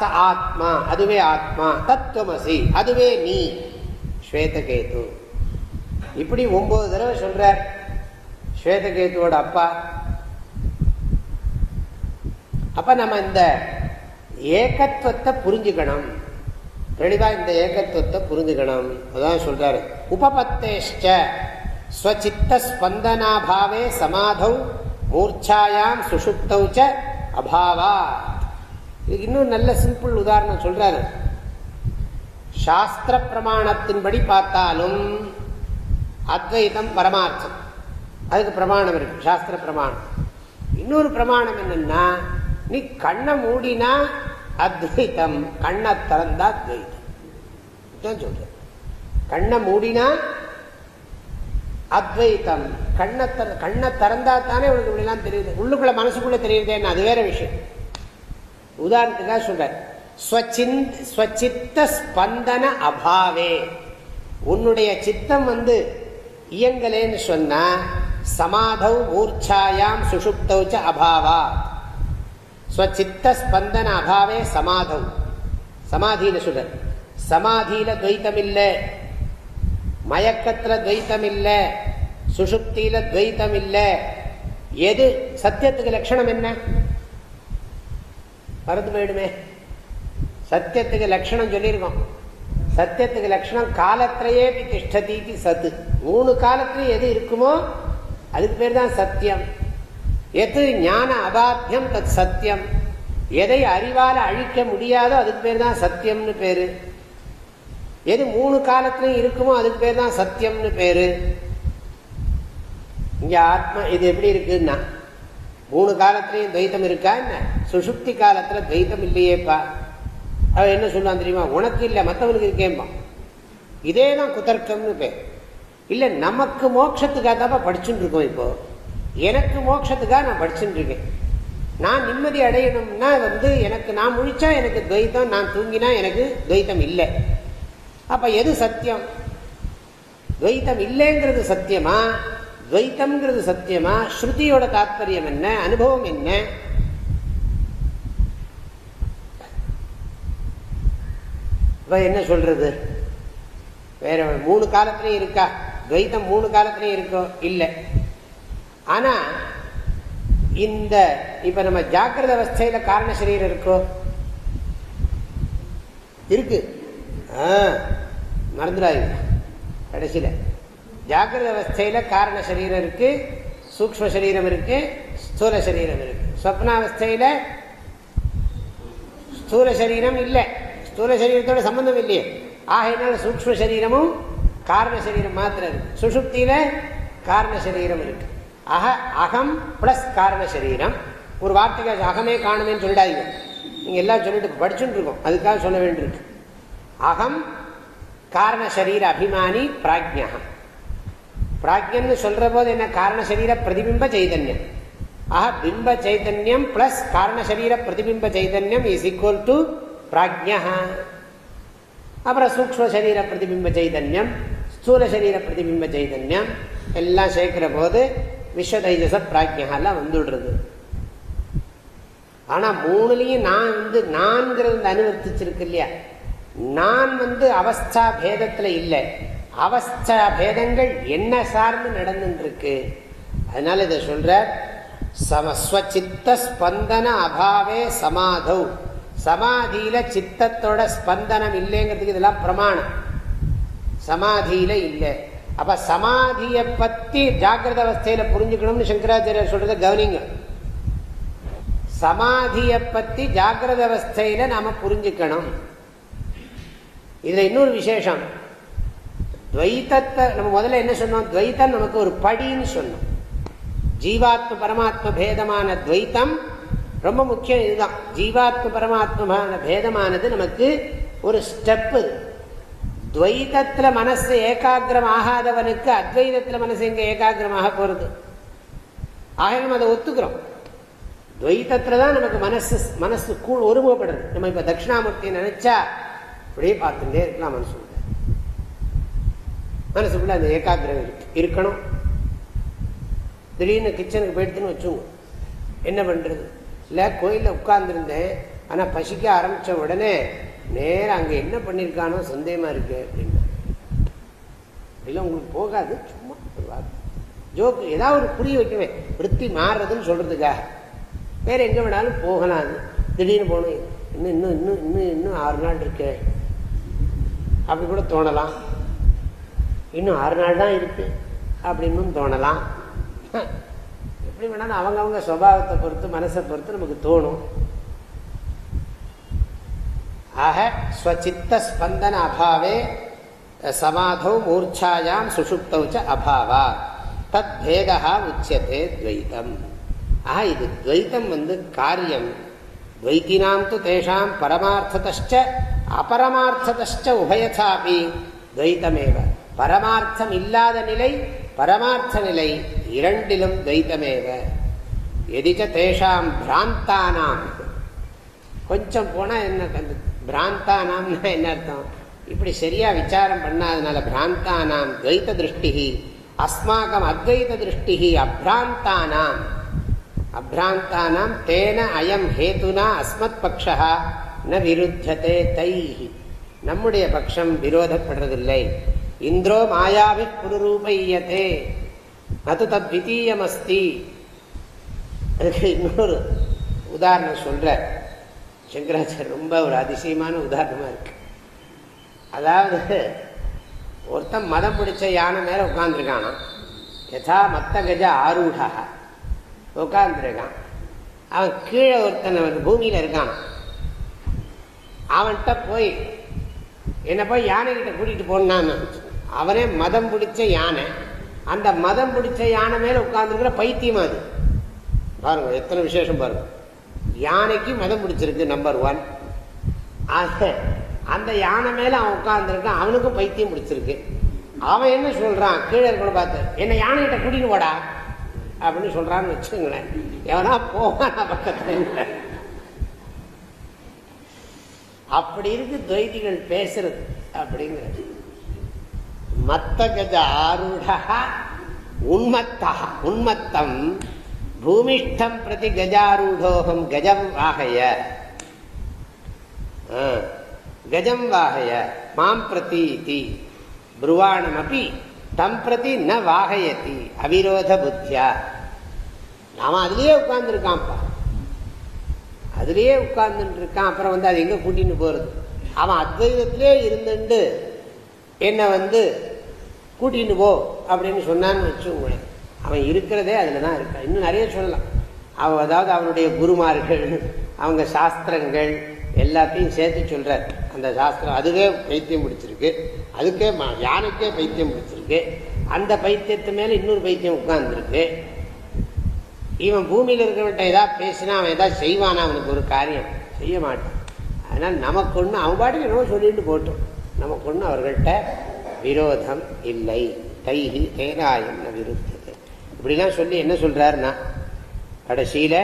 ஆத்மா அதுவே ஆத்மா. தத்துவமசி அதுவே நீ. ஸ்வேதகேது. இப்படி ஒன்பது தடவை சொல்றார் ஸ்வேதகேதுவோட அப்பா. அப்ப நம்ம இந்த ஏகத்துவத்தை புரிஞ்சுக்கணும். தெளிவா இந்த ஏகத்துவத்தை புரிஞ்சுக்கணும். அதான் சொல்றாரு. உபபத்தேஷ்ட ஸ்வச்சித்த ஸ்பந்தனாபாவே சமாதௌ மூர்ச்சாயாம் சுஷுப்தௌச்ச அபாவா இதுக்கு இன்னும் நல்ல சிம்பிள் உதாரணம் சொல்றாரு. சாஸ்திர பிரமாணத்தின்படி பார்த்தாலும் அத்வைதம் பரமார்த்தம். அதுக்கு பிரமாணம் இருக்கு சாஸ்திர பிரமாணம். இன்னொரு பிரமாணம் என்னன்னா நீ கண்ணை மூடினா அத்வைத்தம் கண்ணை திறந்தா அத்வைத்தம் சொல்ற கண்ணை மூடினா அத்வைத்தம் கண்ணை கண்ணை திறந்தா தானே உனக்கு இப்படிலாம் தெரியுது. உள்ளுக்குள்ள மனசுக்குள்ள தெரியுதேன்னு அது வேற விஷயம். உதாரணத்துக்காக சொல்ற ஸ்வச்சித்த ஸ்பந்தன அபாவே. உன்னுடைய சித்தம் வந்து இயங்கலேன்னு சொன்னா சமாதவ் மூர்ச்சாயாம் சுஷுப்தௌச்ச அபாவா ஸ்வச்சித்த ஸ்பந்தன அபாவே சமாதம் சமாதியில சொல்ற. சமாதியில துவைத்தம் இல்லை மயக்கத்துல துவைத்தம் இல்லை சுஷுப்தியில துவைத்தம் இல்லை எது? சத்தியத்துக்கு லட்சணம் என்ன? மறந்து போயிடுமே. சத்தியத்துக்கு லட்சணம் சொல்லியிருக்கோம். சத்தியத்துக்கு லட்சணம் காலத்திலேயே திஷ்டதீதி சத்து. மூணு காலத்திலையும் எது இருக்குமோ அதுக்கு பேர் தான் சத்தியம். எது ஞான அபாத்தியம் தத் சத்தியம். எதை அறிவால் அழிக்க முடியாதோ அதுக்கு பேர் தான் சத்தியம்னு பேரு. எது மூணு காலத்திலையும் இருக்குமோ அதுக்கு பேர் தான் சத்தியம்னு பேரு. இங்க ஆத்மா இது எப்படி இருக்குன்னா மூணு காலத்திலையும் துவைத்தம் இருக்கா என்ன? சுசுப்தி காலத்துல துவைத்தம் இல்லையேப்பா. அவன் என்ன சொல்லுவான் தெரியுமா? உனக்கு இல்லை மற்றவனுக்கு இருக்கேன்பா இதே தான் குதர்க்கம்னு பேர். இல்லை நமக்கு மோட்சத்துக்காக தான்ப்பா படிச்சுட்டு இருக்கோம் இப்போ. எனக்கு மோட்சத்துக்காக நான் படிச்சுட்டு இருக்கேன் நான் நிம்மதி அடையணும்னா வந்து எனக்கு நான் முழிச்சா எனக்கு துவைத்தம் நான் தூங்கினா எனக்கு துவைத்தம் இல்லை. அப்போ எது சத்தியம்? துவைத்தம் இல்லைங்கிறது சத்தியமா? துவைத்தம்ங்கிறது சத்தியமா? ஸ்ருதியோட தாத்பரியம் என்ன? அனுபவம் என்ன? இப்போ என்ன சொல்றது? வேற மூணு காலத்திலையும் இருக்கா? துவைத்தம் மூணு காலத்திலையும் இருக்கோ? இல்லை. ஆனால் இந்த இப்போ நம்ம ஜாக்கிரத அவஸ்தையில் காரண சரீரம் இருக்கோ? இருக்கு. மறந்துடாதீங்க. கடைசியில். ஜாக்கிரத அவஸ்தையில் காரண சரீரம் இருக்கு சூக்ம சரீரம் இருக்கு ஸ்தூல சரீரம் இருக்கு. ஸ்வப்னாவஸ்தையில ஸ்தூல சரீரம் இல்லை. ஸ்தூல சரீரத்தோட சம்பந்தம் இல்லையே ஆகையினால சூக்ம சரீரமும் காரண சரீரம் மாத்திரம் இருக்கு. சுசுப்தியில காரண சரீரம் இருக்கு. அக அகம் பிளஸ் காரண சரீரம். ஒரு வார்த்தைக்கு அகமே காணுமேன்னு சொல்லிடாதீங்க. நீங்க எல்லாம் சொல்லிட்டு படிச்சுட்டு இருக்கோம். அதுக்காக சொல்ல வேண்டியிருக்கு. அகம் காரண சரீர அபிமானி பிராஜ்யா பிராஜ்யம்னு சொல்ற போது என்ன? காரண சரீர பிரதிபிம்ப சைதன்யம். ஆஹா பிம்ப சைதன்யம் பிளஸ் காரண சரீர பிரதிபிம்ப சைதன்யம் இஸ் ஈக்குவல் டு பிராஜ்யா அப்புறம் சூக்ம சரீர பிரதிபிம்ப சைதன்யம் ஸ்தூல சரீர பிரதிபிம்ப சைதன்யம் எல்லாம் சேர்க்கிற போது விஸ்வதைஜச பிராஜ்யெல்லாம் வந்துடுறது. ஆனால் மூணுலேயும் நான் வந்து நான்கிறது அனுவர்த்திச்சிருக்கு இல்லையா? நான் வந்து அவஸ்தா பேதத்தில் இல்லை. அவஸ்தா பேதங்கள் என்ன சார்ந்து நடந்துருக்கு அதனால இதை சொல்ற சமஸ்வச்சித்த ஸ்பந்தன அபாவே சமாதவ் சமாதியில சித்தத்தோட ஸ்பந்தனம் இல்லைங்கிறதுக்கு இதெல்லாம் பிரமாணம். சமாதியில இல்லை. அப்ப சமாதிய பத்தி ஜாகிரத அவஸ்தையில புரிஞ்சுக்கணும்னு சங்கராச்சாரியர் சொல்றத கவனிங்க. சமாதிய பத்தி ஜாகிரத அவஸ்தையில நாம புரிஞ்சுக்கணும். இதுல இன்னொரு விசேஷம். துவைத்தத்தை நம்ம முதல்ல என்ன சொன்னோம்? துவைத்தம் நமக்கு ஒரு படின்னு சொன்னோம். ஜீவாத்ம பரமாத்ம பேதமான துவைத்தம் ரொம்ப முக்கியம் இதுதான். ஜீவாத்ம பரமாத்மமான பேதமானது நமக்கு ஒரு ஸ்டெப்பு. துவைதத்துல மனசு ஏகாகிரம் ஆகாதவனுக்கு அத்வைதத்துல மனசு எங்கே ஏகாகிரமாக போறது? ஆக நம்ம அதை ஒத்துக்கிறோம். துவைத்தத்தில் தான் நமக்கு மனசு மனசு கூழ் ஒருமுகப்படுறது நம்ம இப்போ தட்சிணாமூர்த்தியை நினைச்சா அப்படியே பார்த்துட்டே இருக்கலாம் மனசு மனசுக்குள்ள அந்த ஏகாகிரம் இருக்கணும். திடீர்னு கிச்சனுக்கு போயிடுதுன்னு வச்சுங்க என்ன பண்றது? இல்லை கோயிலில் உட்கார்ந்துருந்தேன் ஆனால் பசிக்க ஆரம்பித்த உடனே நேரம் அங்கே என்ன பண்ணியிருக்கானோ சந்தேகமாக இருக்கு அப்படின்னா. அப்படிலாம் உங்களுக்கு போகாது சும்மா ஜோக்கு ஏதாவது ஒரு புரிய வைக்கவே. விற்பி மாறுறதுன்னு சொல்கிறதுக்காக வேற எங்கே வேணாலும் போகலாம் அது. திடீர்னு போகணும் இன்னும் இன்னும் இன்னும் இன்னும் இன்னும் ஆறு நாள் இருக்கு. அப்படி கூட தோணலாம். இன்னும் ஆறு நாள் தான் இருக்கு. அப்படின்னு தோணலாம். எப்படி வேணாலும் அவங்கவுங்க சுவாவத்தை பொறுத்து மனசை பொறுத்து நமக்கு தோணும். ஆக ஸ்வச்சித்த ஸ்பந்தன அபாவே சமாதௌ மூர்ச்சாயாம் சுஷுப்தௌ ச அபாவா தத் பேதா உச்சதே துவைத்தம். ஆக இது துவைத்தம் வந்து காரியம். துவைத்தினாம் து தேஷாம் பரமார்த்தத அபரமார்த்தத உபயதாபி. துவைத்தமேவ. பரமார்த்தம் இல்லாத நிலை பரமார்த்த நிலை. இரண்டிலும் துவைத்தமேவ எதிக தேஷாம் பிராந்தானாம். கொஞ்சம் போனால் என்ன பிராந்தானாம்னா என்ன அர்த்தம்? இப்படி சரியாக விசாரம் பண்ணாதனால பிராந்தானாம் துவைத்த திருஷ்டி அஸ்மாக்கம் அத்வைத திருஷ்டி அப்ராந்தானாம். அப்ராந்தானாம் தேன அயம் ஹேதுனா அஸ்மத் பக்ஷா ந விருத்ததே தை நம்முடைய பட்சம் விரோதப்படுறதில்லை. இந்திரோ மாயாவி புனரூபையத்தே அது தத்விதீயமஸ்தி அதுக்கு இன்னொரு உதாரணம் சொல்ற. சங்கராச்சார் ரொம்ப ஒரு அதிசயமான உதாரணமா இருக்கு. அதாவது ஒருத்தன் மதம் பிடிச்ச யானை மேல உட்காந்துருக்கானா யதா மத்த கஜ ஆரூடா. உட்காந்துருக்கான் அவன் கீழே ஒருத்தன் அவன் பூமியில் இருக்கான்? அவன்கிட்ட போய் என்ன போய் யானைகிட்ட கூட்டிகிட்டு போனான்னு. அவனே மதம் பிடிச்ச யானை. அந்த மதம் பிடிச்ச யானை மேலே உட்கார்ந்துருக்கிற பைத்தியம் அது. பாருங்க எத்தனை விசேஷம் பாருங்க. யானைக்கு மதம் பிடிச்சிருக்கு நம்பர் ஒன் அந்த யானை மேல அவன் உட்கார்ந்துருக்கான் அவனுக்கும் பைத்தியம் பிடிச்சிருக்கு. அவன் என்ன சொல்றான்? கீழே இருக்கணும் பார்த்து என்ன யானைகிட்ட கூட்டிட்டு போடா. அப்படின்னு சொல்றான்னு வச்சுங்களேன் எவனா போவான் பக்கத்துல. அப்படி இருக்கு துவைதிகள் பேசுறது அப்படிங்கிறது. மத்த கஜ ஆரூடா உன்மத்தா உன்மத்தம் பூமிஷ்டம் பிரதி கஜாரூடோகம் கஜம் வாகைய. கஜம் வாகைய மாம் பிரதி இதி புருவாணமபி தம் பிரதி ந வாகயதி அவிரோத புத்தியா. நாம அதுலயே உட்கார்ந்துருக்கான்ப்பா அதுலயே உட்கார்ந்துட்டு இருக்கான் அப்புறம் வந்து அது எங்க கூட்டின்னு போறது? அவன் அத்வைதத்திலே இருந்துட்டு என்ன வந்து கூட்டின்னு போ அப்படின்னு சொன்னான்னு வச்சுக்கோங்க அவன் இருக்கிறதே அதில் தான் இருக்கான் இன்னும் நிறைய சொல்லலாம். அவன் அதாவது அவனுடைய குருமார்கள் அவங்க சாஸ்திரங்கள் எல்லாத்தையும் சேர்த்து சொல்கிறார் அந்த சாஸ்திரம் அதுவே பைத்தியம் பிடிச்சிருக்கு. அதுக்கே யானைக்கே பைத்தியம் பிடிச்சிருக்கு. அந்த பைத்தியத்து மேலே இன்னொரு பைத்தியம் உட்கார்ந்துருக்கு. இவன் பூமியில் இருக்கிறவன்ட்ட ஏதாவது பேசினா அவன் ஏதாவது செய்வானா? அவனுக்கு ஒரு காரியம். செய்ய மாட்டான். அதனால் நமக்கு ஒன்று அவன் பாட்டுக்கு என்னவோ சொல்லிட்டு போட்டோம். நமக்கு ஒன்று அவர்கள்ட்ட விரோதம் இல்லை. தைகி தேனாயம் விருத்தது இப்படிலாம் சொல்லி என்ன சொல்றாருன்னா கடைசியில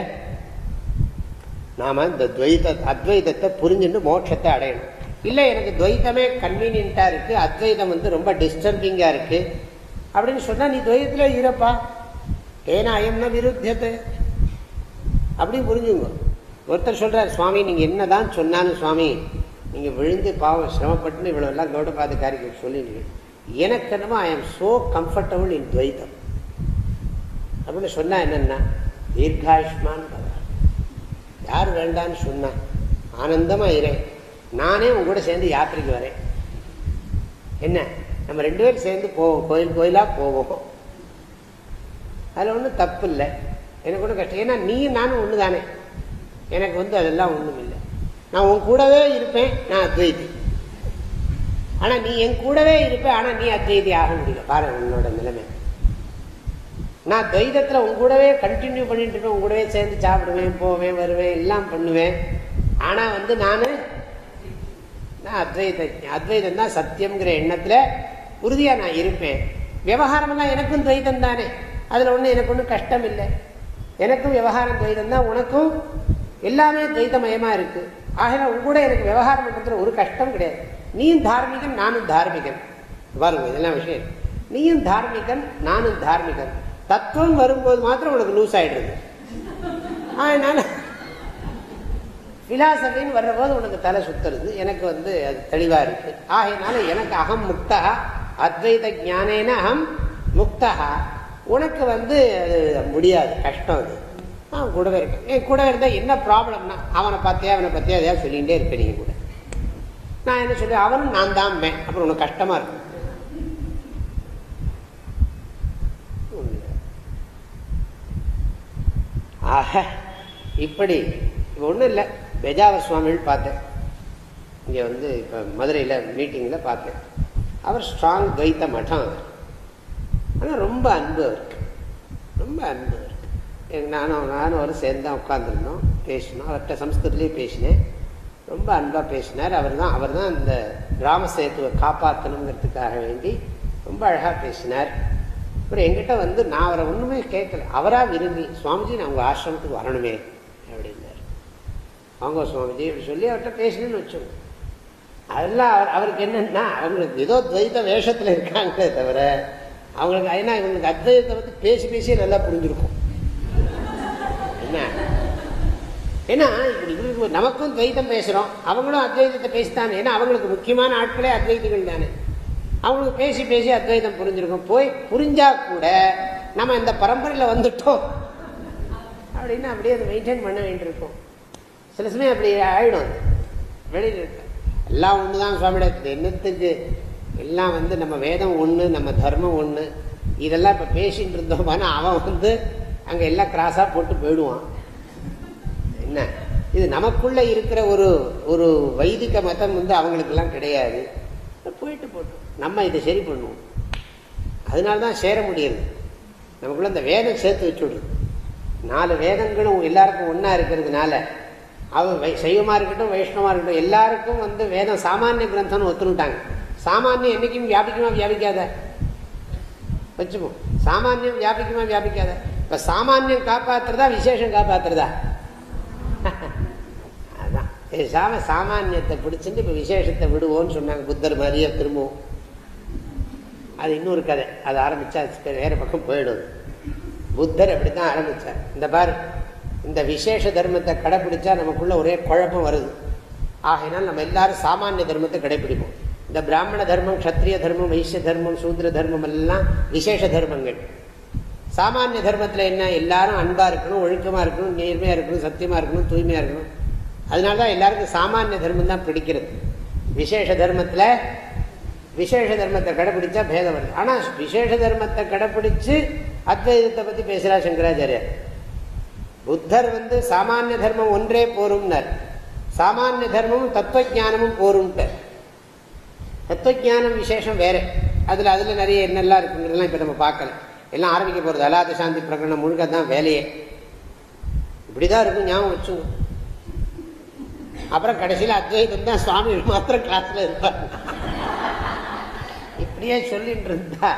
நாம இந்த துவைத அத்வைதத்தை புரிஞ்சுட்டு மோட்சத்தை அடையணும். இல்லை எனக்கு துவைத்தமே கன்வீனியன்டா இருக்கு அத்வைதம் வந்து ரொம்ப டிஸ்டர்பிங்கா இருக்கு. அப்படின்னு சொன்னா நீ துவைதத்துல இருப்பா. தேனாயம்னா அயம்னா அப்படின்னு அப்படி புரிஞ்சுங்க. ஒருத்தர் சொல்றாரு சுவாமி நீங்க என்னதான் சொன்னாலும் சுவாமி நீங்க விழுந்து பாவம் சிரமப்பட்டுன்னு இவ்வளோ எல்லாம் கௌடபாத காரியம் எனக்கு என்னமோ ஐ ஆம் சோ கம்ஃபர்டபுள் இன் துவைத்தம் அப்படின்னு சொன்னா என்னன்னா தீர்காயுஷ்மான் யார் வேண்டான்னு சொன்னா ஆனந்தமாக இரேன் நானே உங்க கூட சேர்ந்து யாத்திரைக்கு வரேன். என்ன? நம்ம ரெண்டு பேரும் சேர்ந்து போவோம் கோயில் கோயிலாக போவோம். அதில் ஒன்றும் தப்பு இல்லை. எனக்கு ஒன்றும் கஷ்டம். ஏன்னா நீ நானும் ஒன்று தானே எனக்கு வந்து அதெல்லாம் ஒன்றும் இல்லை. நான் உன் கூடவே இருப்பேன் நான் அத்வைதி. ஆனால் நீ என் கூடவே இருப்பேன் ஆனால் நீ அத்வைதி ஆக முடியல. பாரு உன்னோட நிலைமை. நான் துவைதத்தில் உங்க கூடவே கண்டினியூ பண்ணிட்டு இருப்பேன் உங்க கூடவே சேர்ந்து சாப்பிடுவேன் போவேன் வருவேன் எல்லாம் பண்ணுவேன். ஆனால் வந்து நான் நான் அத்வைத அத்வைதம் தான் சத்தியம்ங்கிற எண்ணத்தில் உறுதியாக நான் இருப்பேன். விவகாரமெல்லாம் எனக்கும் துவைதம் தானே. அதில் ஒன்றும் எனக்கு ஒன்றும் கஷ்டம் இல்லை எனக்கும் விவகாரம் துவைதம் தான் உனக்கும் எல்லாமே துவைதமயமாக இருக்குது ஆகவே உங்க கூட எனக்கு விவகாரம் பண்ணுறதுல ஒரு கஷ்டம் கிடையாது. நீயும் தார்மிகன் நானும் தார்மிகன். பாருங்க இதெல்லாம் விஷயம். நீயும் தார்மிகன் நானும் தார்மிகன். தத்துவம் வரும்போது மாத்திரம் உனக்கு லூஸ் ஆகிடுது அதனால பிலாசபின்னு வர்றபோது உனக்கு தலை சுத்துறது. எனக்கு வந்து அது தெளிவாக இருக்கு. ஆகையினால எனக்கு அகம் முக்தா அத்வைத ஜானேன அகம் முக்தா. உனக்கு வந்து அது முடியாது கஷ்டம் அது. அவன் கூடவே இருக்கேன் என் கூடவே இருந்தால் என்ன ப்ராப்ளம்னா அவனை பார்த்தியா அவனை பார்த்தியா எதையாவது சொல்லிகிட்டே இருப்பேன் நீங்கள் கூட. நான் என்ன சொல்லுவேன் அவனும் நான் தான் அப்புறம் உனக்கு கஷ்டமாக இருக்கும் ஆக இப்படி. இப்போ ஒன்றும் இல்லை. பெஜாவ சுவாமிகள் பார்த்தேன். இங்கே வந்து இப்போ மதுரையில் மீட்டிங்கில் பார்த்தேன். அவர் ஸ்ட்ராங் துவைத்த மட்டம் அவர் ஆனால் ரொம்ப அன்பு அவருக்கு. ரொம்ப அன்பு. எங்கள் நானும் நானும் ஒரு சேர்ந்து தான் உட்காந்துருந்தோம் பேசினோம். அவர்கிட்ட சம்ஸ்கிருத்திலே பேசினேன். ரொம்ப அன்பாக பேசினார். அவர் தான் அவர் தான் இந்த கிராம சேத்துவை காப்பாற்றணுங்கிறதுக்காக வேண்டி ரொம்ப அழகாக பேசினார். அப்புறம் எங்கிட்ட வந்து நான் அவரை ஒன்றுமே கேட்கல. அவராக விரும்பி சுவாமிஜி நான் உங்கள் ஆசிரமத்துக்கு வரணுமே அப்படின்னார். அவங்க சுவாமிஜி அப்படி சொல்லி அவர்கிட்ட பேசணும்னு வச்சோங்க அதெல்லாம் அவர் அவருக்கு என்னென்னா அவங்களுக்கு ஏதோ துவைத்த வேஷத்தில் இருக்காங்களே தவிர அவங்களுக்கு ஏன்னா இவங்களுக்கு அத்வைத்தை வந்து பேசி பேசியே நல்லா புரிஞ்சிருக்கும். என்ன? ஏன்னா இப்படி நமக்கும் துவைத்தம் பேசுகிறோம் அவங்களும் அத்வைதத்தை பேசித்தானே. ஏன்னா அவங்களுக்கு முக்கியமான ஆட்களே அத்வைதிகள் தானே. அவங்களுக்கு பேசி பேசி அத்வைதம் புரிஞ்சிருக்கும். போய் புரிஞ்சா கூட நம்ம இந்த பரம்பரையில் வந்துட்டோம். அப்படின்னு அப்படியே அதை மெயின்டைன் பண்ண வேண்டியிருக்கும். சில சமயம் அப்படி ஆயிடும் வெளியில் எல்லாம் ஒன்று தான் சுவாமியிட என்னத்துக்கு? எல்லாம் வந்து நம்ம வேதம் ஒன்று நம்ம தர்மம் ஒன்று இதெல்லாம் இப்போ பேசிகிட்ருந்தோம் ஆனால் அவன் வந்து அங்கே எல்லாம் கிராஸாக போட்டு போயிடுவான். என்ன? இது நமக்குள்ள இருக்கிற ஒரு ஒரு வைதிக மதம் வந்து அவங்களுக்கெல்லாம் கிடையாது. போயிட்டு போட்டோம். நம்ம இதை சரி பண்ணுவோம். அதனால தான் சேர முடியுது நமக்குள்ள இந்த வேதம் சேர்த்து வச்சுடுது நாலு வேதங்களும் எல்லாருக்கும் ஒன்றா இருக்கிறதுனால அவ சைவமாக இருக்கட்டும் வைஷ்ணவமாக இருக்கட்டும் எல்லாருக்கும் வந்து வேதம் சாமானிய கிரந்தம்னு ஒத்துனுட்டாங்க சாமானியம் என்னைக்கும் வியாபிக்குமா வியாபிக்காத? வச்சுப்போம். சாமானியம் வியாபிக்குமா வியாபிக்காத? இப்போ சாமானியம் காப்பாற்றுறதா விசேஷம் காப்பாற்றுறதா அதுதான் பேசாம சாமானியத்தை பிடிச்சிட்டு இப்போ விசேஷத்தை விடுவோம்னு சொன்னாங்க புத்தர் மாதிரியே திரும்பவும். அது இன்னொரு கதை. அதை ஆரம்பிச்சா வேற பக்கம் போயிடும். புத்தர் அப்படித்தான் ஆரம்பிச்சார். இந்த பாரு இந்த விசேஷ தர்மத்தை கடைப்பிடிச்சா நமக்குள்ள ஒரே குழப்பம் வருது. ஆகையினால் நம்ம எல்லாரும் சாமானிய தர்மத்தை கடைபிடிப்போம் இந்த பிராமண தர்மம் கத்திரிய தர்மம் வைசிய தர்மம் சூத்திர தர்மம் எல்லாம் விசேஷ தர்மங்கள். சாமானிய தர்மத்தில் என்ன? எல்லாரும் அன்பாக இருக்கணும் ஒழுக்கமாக இருக்கணும் நேர்மையாக இருக்கணும் சத்தியமாக இருக்கணும் தூய்மையாக இருக்கணும். அதனால தான் எல்லாருக்கும் சாமானிய தர்மம் தான் பிடிக்கிறது. விசேஷ தர்மத்தில் விசேஷ தர்மத்தை கடைப்பிடிச்சா பேதம் வருது. ஆனால் விசேஷ தர்மத்தை கடைப்பிடிச்சு அத்வைதத்தை பற்றி பேசுகிறார் சங்கராச்சாரியர். புத்தர் வந்து சாமானிய தர்மம் ஒன்றே போரும்னார். சாமானிய தர்மமும் தத்துவஜானமும் போரும்ட்டார். தத்துவஜானம் விசேஷம் வேறு. அதில் அதில் நிறைய என்னெல்லாம் இருக்குங்கிறதெல்லாம் இப்போ நம்ம பார்க்கல எல்லாம் ஆரம்பிக்க போகிறது அலாத சாந்தி பிரகடனம் முழுக்க தான் வேலையே. இப்படிதான் இருக்கும் ஞாபகம் வச்சுங்க அப்புறம் கடைசியில் அத்வைதம் தான் சுவாமி மாத்திரம் கிளாஸ்ல இருப்பார். இப்படியே சொல்லிட்டு இருந்தா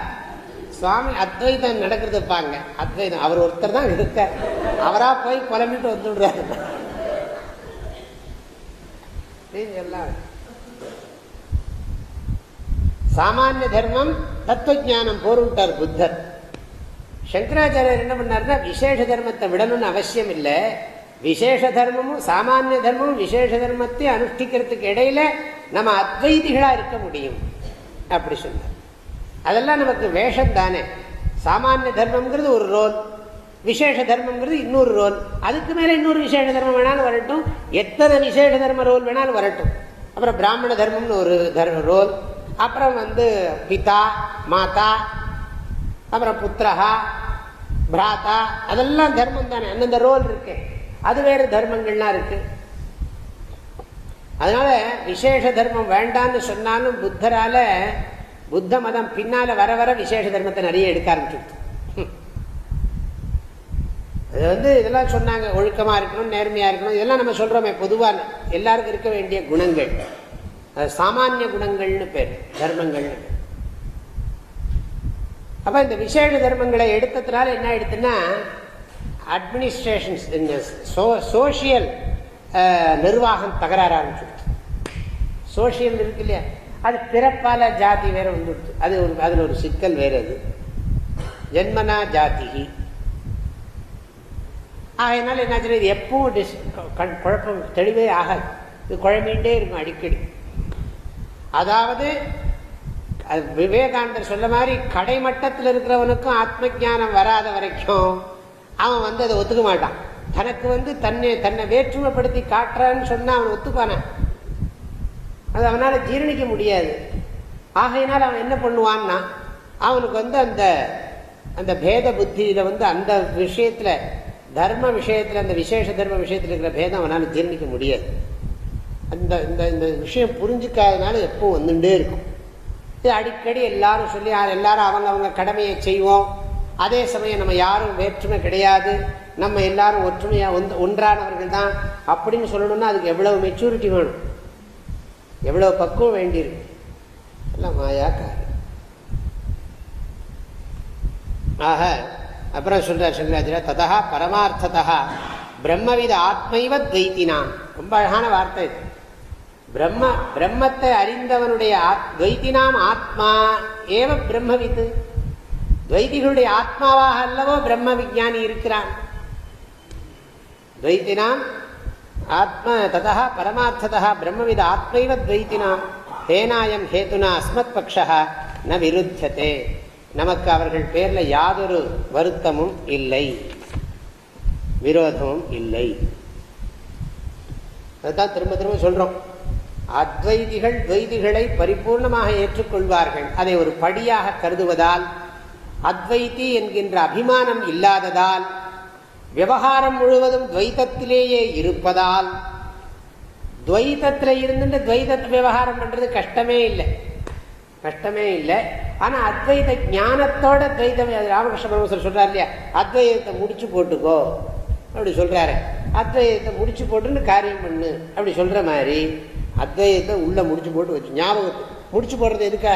சுவாமி அத்வைதம் நடக்கிறது பாங்க அத்வைதம் அவர் ஒருத்தர் தான் இருக்க அவரா போய் புலம்பிட்டு வந்துடுறாரு. சாமானிய தர்மம் தத்துவ ஜானம் போருட்டார் புத்தர். சங்கராச்சாரியர் என்ன பண்ணார்னா விசேஷ தர்மத்தை விடணும்னு அவசியம் இல்லை விசேஷ தர்மமும் சாமானிய தர்மமும் விசேஷ தர்மத்தை அனுஷ்டிக்கிறதுக்கு இடையில நம்ம அத்வைதிகளா இருக்க முடியும். அப்படி சொன்னார். அதெல்லாம் நமக்கு வேஷம் தானே. சாமானிய தர்மம்ங்கிறது ஒரு ரோல். விசேஷ தர்மம்ங்கிறது இன்னொரு ரோல். அதுக்கு மேலே இன்னொரு விசேஷ தர்மம் வேணாலும் வரட்டும். எத்தனை விசேஷ தர்ம ரோல் வேணாலும் வரட்டும். அப்புறம் பிராமண தர்மம்னு ஒரு தர்ம ரோல். அப்புறம் வந்து பிதா மாதா அப்புறம் புத்திரஹா பிராத்தா அதெல்லாம் தர்மம் தானே. அந்தந்த ரோல் இருக்கு. அது வேறு தர்மங்கள்லாம் இருக்கு. அதனால விசேஷ தர்மம் வேண்டான்னு சொன்னாலும் புத்தரால புத்த மதம் பின்னால வர வர விசேஷ தர்மத்தை நிறைய எடுக்க ஆரம்பிச்சு அது வந்து இதெல்லாம் சொன்னாங்க ஒழுக்கமா இருக்கணும் நேர்மையா இருக்கணும். இதெல்லாம் நம்ம சொல்றோமே பொதுவாக எல்லாருக்கும் இருக்க வேண்டிய குணங்கள். சாமானிய குணங்கள்னு பேர் தர்மங்கள்னு அப்ப இந்த விசேஷ தர்மங்களை எடுத்ததுனால என்ன எடுத்துன்னா அட்மினிஸ்ட்ரேஷன் சோசியல் நிர்வாகம் தகராறு ஆரம்பிச்சுடுச்சு. சோசியல் இருக்கு இல்லையா? அது பிறப்பால ஜாதி வேற வந்துடுச்சு. அது ஒரு அதில் ஒரு சிக்கல் வேற அது. ஜென்மனா ஜாதி அதனால என்னாச்சு இது எப்பவும் டிஸ் குழப்பம் தெளிவே ஆகாது. இது குழம்பிகிட்டே இருக்கும் அடிக்கடி. அதாவது விவேகானந்தர் சொல்ல மாதிரி கடைமட்டத்தில் இருக்கிறவனுக்கும் ஆத்ம ஜானம் வராத வரைக்கும் அவன் வந்து அதை ஒத்துக்க மாட்டான். தனக்கு வந்து தன்னை தன்னை வேற்றுமைப்படுத்தி காட்டுறான்னு சொன்னால் அவன் ஒத்துப்பான அது அவனால் ஜீரணிக்க முடியாது. ஆகையினால் அவன் என்ன பண்ணுவான்னா அவனுக்கு வந்து அந்த அந்த பேத புத்தியில் வந்து அந்த விஷயத்தில் தர்ம விஷயத்தில் அந்த விசேஷ தர்ம விஷயத்தில் இருக்கிற பேதம் அவனால் ஜீரணிக்க முடியாது. அந்த இந்த இந்த விஷயம் புரிஞ்சுக்காதனால எப்போ வந்துட்டே இருக்கும். இது அடிக்கடி எல்லாரும் சொல்லி எல்லாரும் அவங்க அவங்க கடமையை செய்வோம். அதே சமயம் நம்ம யாரும் வேற்றுமை கிடையாது. நம்ம எல்லாரும் ஒற்றுமையா ஒன்றானவர்கள் தான் அப்படின்னு சொல்லணும்னா அதுக்கு எவ்வளவு மெச்சூரிட்டி வேணும்? எவ்வளவு பக்குவம் வேண்டியிருக்கு? எல்லாம் மாயா காரியம் ஆக அப்புறம் சொல்றார் சங்கராச்சாரிய ததா பரமார்த்ததா பிரம்மவித ஆத்மைவத் துவைத்தினான் ரொம்ப அழகான வார்த்தை இது. பிரம்ம பிரம்மத்தை அறிந்தவனுடைய துவைத்தினாம் ஆத்மா ஏவ பிரம்மவித்து. துவைதிகளுடைய ஆத்மாவாக அல்லவோ பிரம்ம விஜானி இருக்கிறான். துவைத்தினாம் ஆத்ம ததா பரமார்த்ததா பிரம்மவித ஆத்மைவ துவைத்தினாம். தேனாயம் ஹேத்துனா அஸ்மத் பக்ஷா ந விருத்தியதே நமக்கு அவர்கள் பேரில் யாதொரு வருத்தமும் இல்லை. விரோதமும் இல்லை. அதுதான் திரும்ப திரும்ப சொல்கிறோம் அத்வைதிகள் துவைதிகளை பரிபூர்ணமாக ஏற்றுக்கொள்வார்கள். அதை ஒரு படியாக கருதுவதால் அத்வைத்தி என்கின்ற அபிமானம் இல்லாததால் விவகாரம் முழுவதும் துவைதத்திலேயே இருப்பதால் துவைத்தத்தில் இருந்துட்டு துவைத விவகாரம் பண்றது கஷ்டமே இல்லை. கஷ்டமே இல்லை. ஆனா அத்வைத ஞானத்தோட துவைதம் ராமகிருஷ்ண பரமேஸ்வரர் சொல்றாரு இல்லையா? அத்வைதத்தை முடிச்சு போட்டுக்கோ. அப்படி சொல்றாரு. அத்வைதத்தை முடிச்சு போட்டுன்னு காரியம் பண்ணு. அப்படி சொல்ற மாதிரி அத்வைதத்தை உள்ள முடிச்சு போட்டு வச்சு ஞாபகம் முடிச்சு போடுறது எதுக்கா?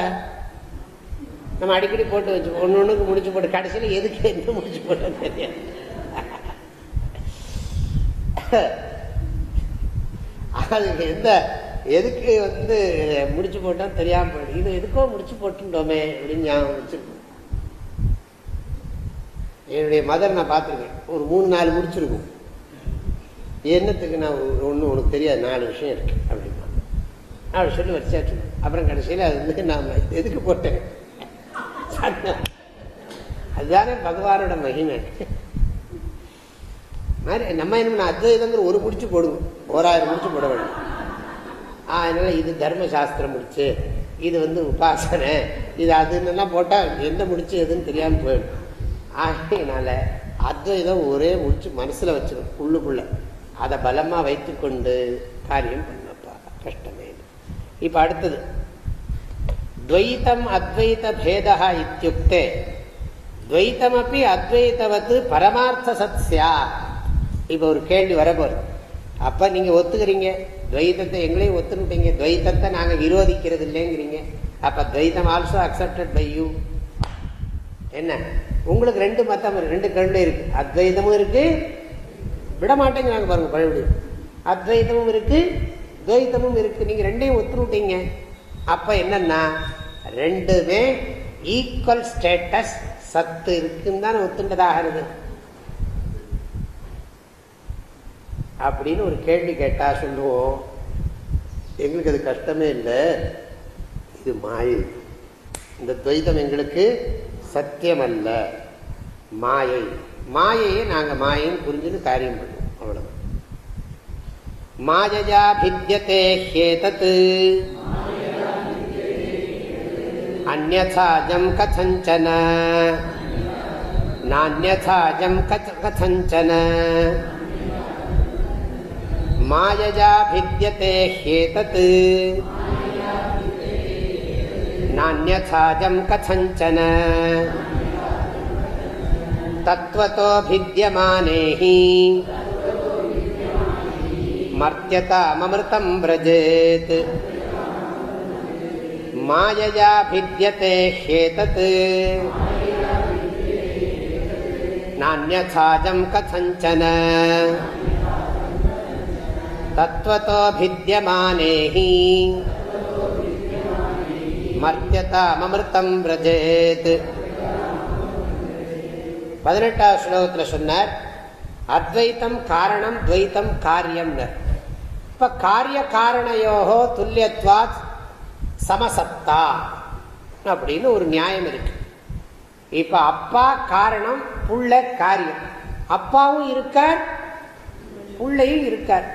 நம்ம அடிக்கடி போட்டு வச்சு ஒன்று ஒன்றுக்கு முடிச்சு போட்டு கடைசியில் எதுக்கு என்ன முடிச்சு போட்டோம் தெரியாது. அது எந்த எதுக்கு வந்து முடிச்சு போட்டால் தெரியாமல் போயிடும் இது எதுக்கோ முடிச்சு போட்டுட்டோமே அப்படின்னு ஞாபகம் வச்சுருக்கோம் என்னுடைய மதர் நான் பார்த்துருக்கேன். ஒரு மூணு நாலு முடிச்சிருக்கும். என்னத்துக்கு நான் ஒன்று உனக்கு தெரியாது நாலு விஷயம் இருக்கு அப்படின்னு. அப்படி சொல்லி வச்சாச்சு. அப்புறம் கடைசியில் அது வந்து நான் எதுக்கு போட்டேன்? அதுதானே பகவானோட மகிமை. மாதிரி நம்ம என்ன அத்வைதங்கிற ஒரு முடிச்சு போடுவோம் ஓராயிரம் முடிச்சு போட வேண்டும். அதனால இது தர்மசாஸ்திரம் முடிச்சு இது வந்து உபாசனை இது அதுன்னெல்லாம் போட்டால் எந்த முடிச்சு எதுன்னு தெரியாமல் போயிடும். ஆகையினால அத்வைதம் ஒரே முடிச்சு மனசில் வச்சிடும் உள்ளுக்குள்ள. அதை பலமாக வைத்துக்கொண்டு காரியம் பண்ணப்பா. கஷ்டமே. இப்போ அடுத்தது. துவைத்தம் அத்வைத பேதா இத்தியுக்தே. துவைத்தமப்பி அத்வைத்தவத்து பரமார்த்த சத்யா இப்போ ஒரு கேள்வி வரப்போகுது. அப்போ நீங்கள் ஒத்துக்கிறீங்க. துவைத்தத்தை எங்களையும் ஒத்துனுட்டீங்க துவைத்தத்தை நாங்கள் விரோதிக்கிறது இல்லைங்கிறீங்க அப்போ துவைத்தம் ஆல்சோ அக்செப்டட் பை யூ என்ன? உங்களுக்கு ரெண்டு மத்தம் ரெண்டு கருணை இருக்கு. அத்வைதமும் இருக்கு. விட மாட்டேங்கிறாங்க பாருங்க பழைய அத்வைதமும் இருக்கு. துவைத்தமும் இருக்கு. நீங்க ரெண்டையும் ஒத்துருட்டீங்க அப்ப என்னன்னா ரெண்டுமே ஈக்குவல் ஸ்டேட்டஸ் சத்து இருக்குன்னு தானே ஒத்துண்டதாகிறது. அப்படின்னு ஒரு கேள்வி கேட்டா சொல்லுவோம். எங்களுக்கு அது கஷ்டமே இல்லை. இது மாயை. இந்த துவைதம் எங்களுக்கு சத்தியம் அல்ல மாயை. மாயையை நாங்கள் மாயைன்னு புரிஞ்சுன்னு காரியம் பண்ணுவோம். मायया भिद्यते ह्येतत् अन्यथाजं कथञ्चन नान्यथाजं कथञ्चन मायया भिद्यते ह्येतत् नान्यथाजं कथञ्चन तत्त्वतो भिद्यमाने हि मर्त्यताममृतं व्रजेत् मायया भिद्यते ह्येतत् नान्यथाजं कथञ्चन தத்துவத்தோ भिद्यमानेहि மர்த்தியதாமமிருத்தம் பிரஜேத் பதினெட்டாவது ஸ்லோகத்தில் சொன்னார் அத்வைத்தம் காரணம் துவைத்தம் காரியம் இப்போ காரிய காரணையோகோ துல்லியத்வாத் சமசத்தா அப்படின்னு ஒரு நியாயம் இருக்கு. இப்போ அப்பா காரணம் புள்ள காரியம். அப்பாவும் இருக்கார் புள்ளையும் இருக்கார்.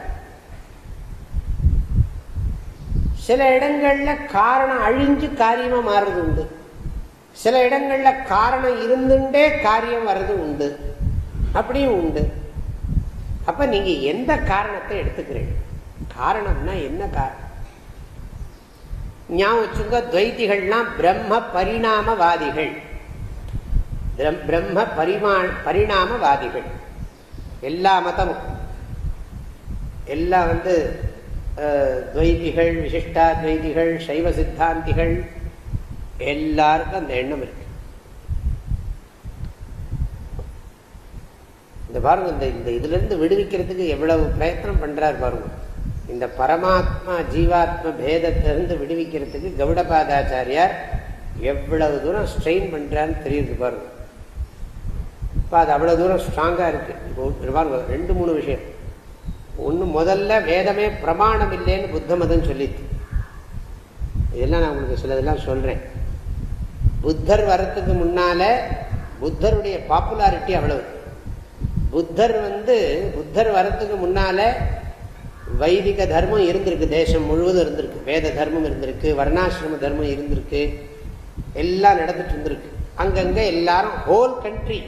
சில இடங்கள்ல காரணம் அழிஞ்சு காரியமா மாறுறது உண்டு. சில இடங்கள்ல காரணம் இருந்துட்டே காரியம் வர்றது உண்டு. அப்படியும் உண்டு. அப்ப நீங்க எந்த காரணத்தை எடுத்துக்கிறீங்க? காரணம்னா என்ன காரணம்? ஞாபகம் வச்சுங்க துவைத்திகள்லாம் பிரம்ம பரிணாமவாதிகள். பிரம்ம பரிமா பரிணாமவாதிகள். எல்லா மதமும். எல்லாம் வந்து துவைதிகள் விசிஷ்டா துவைதிகள் சைவ சித்தாந்திகள் எல்லாருக்கும் அந்த எண்ணம் இருக்கு. இந்த பாருங்க இந்த இந்த இதுல இருந்து விடுவிக்கிறதுக்கு எவ்வளவு பிரயத்தனம் பண்றாரு பாருங்க. இந்த பரமாத்மா ஜீவாத்ம பேதத்திலிருந்து விடுவிக்கிறதுக்கு கௌடபாதாச்சாரியார் எவ்வளவு தூரம் ஸ்ட்ரெயின் பண்ணுறான்னு தெரியுது பாருங்க. இப்போ அது அவ்வளவு தூரம் ஸ்ட்ராங்கா இருக்கு. இப்போ பாருங்க ரெண்டு மூணு விஷயம். ஒன்று முதல்ல வேதமே பிரமாணம் இல்லைன்னு புத்த மதம் சொல்லித்து இதெல்லாம் நான் உங்களுக்கு சிலதெல்லாம் சொல்கிறேன் புத்தர் வரத்துக்கு முன்னால புத்தருடைய பாப்புலாரிட்டி அவ்வளவு. புத்தர் வந்து புத்தர் வரத்துக்கு முன்னால வைதிக தர்மம் இருந்திருக்கு தேசம் முழுவதும் இருந்திருக்கு. வேத தர்மம் இருந்திருக்கு வர்ணாசிரம தர்மம் இருந்திருக்கு. எல்லாம் நடந்துட்டு இருந்திருக்கு. அங்கங்கே எல்லாரும் ஹோல் கண்ட்ரி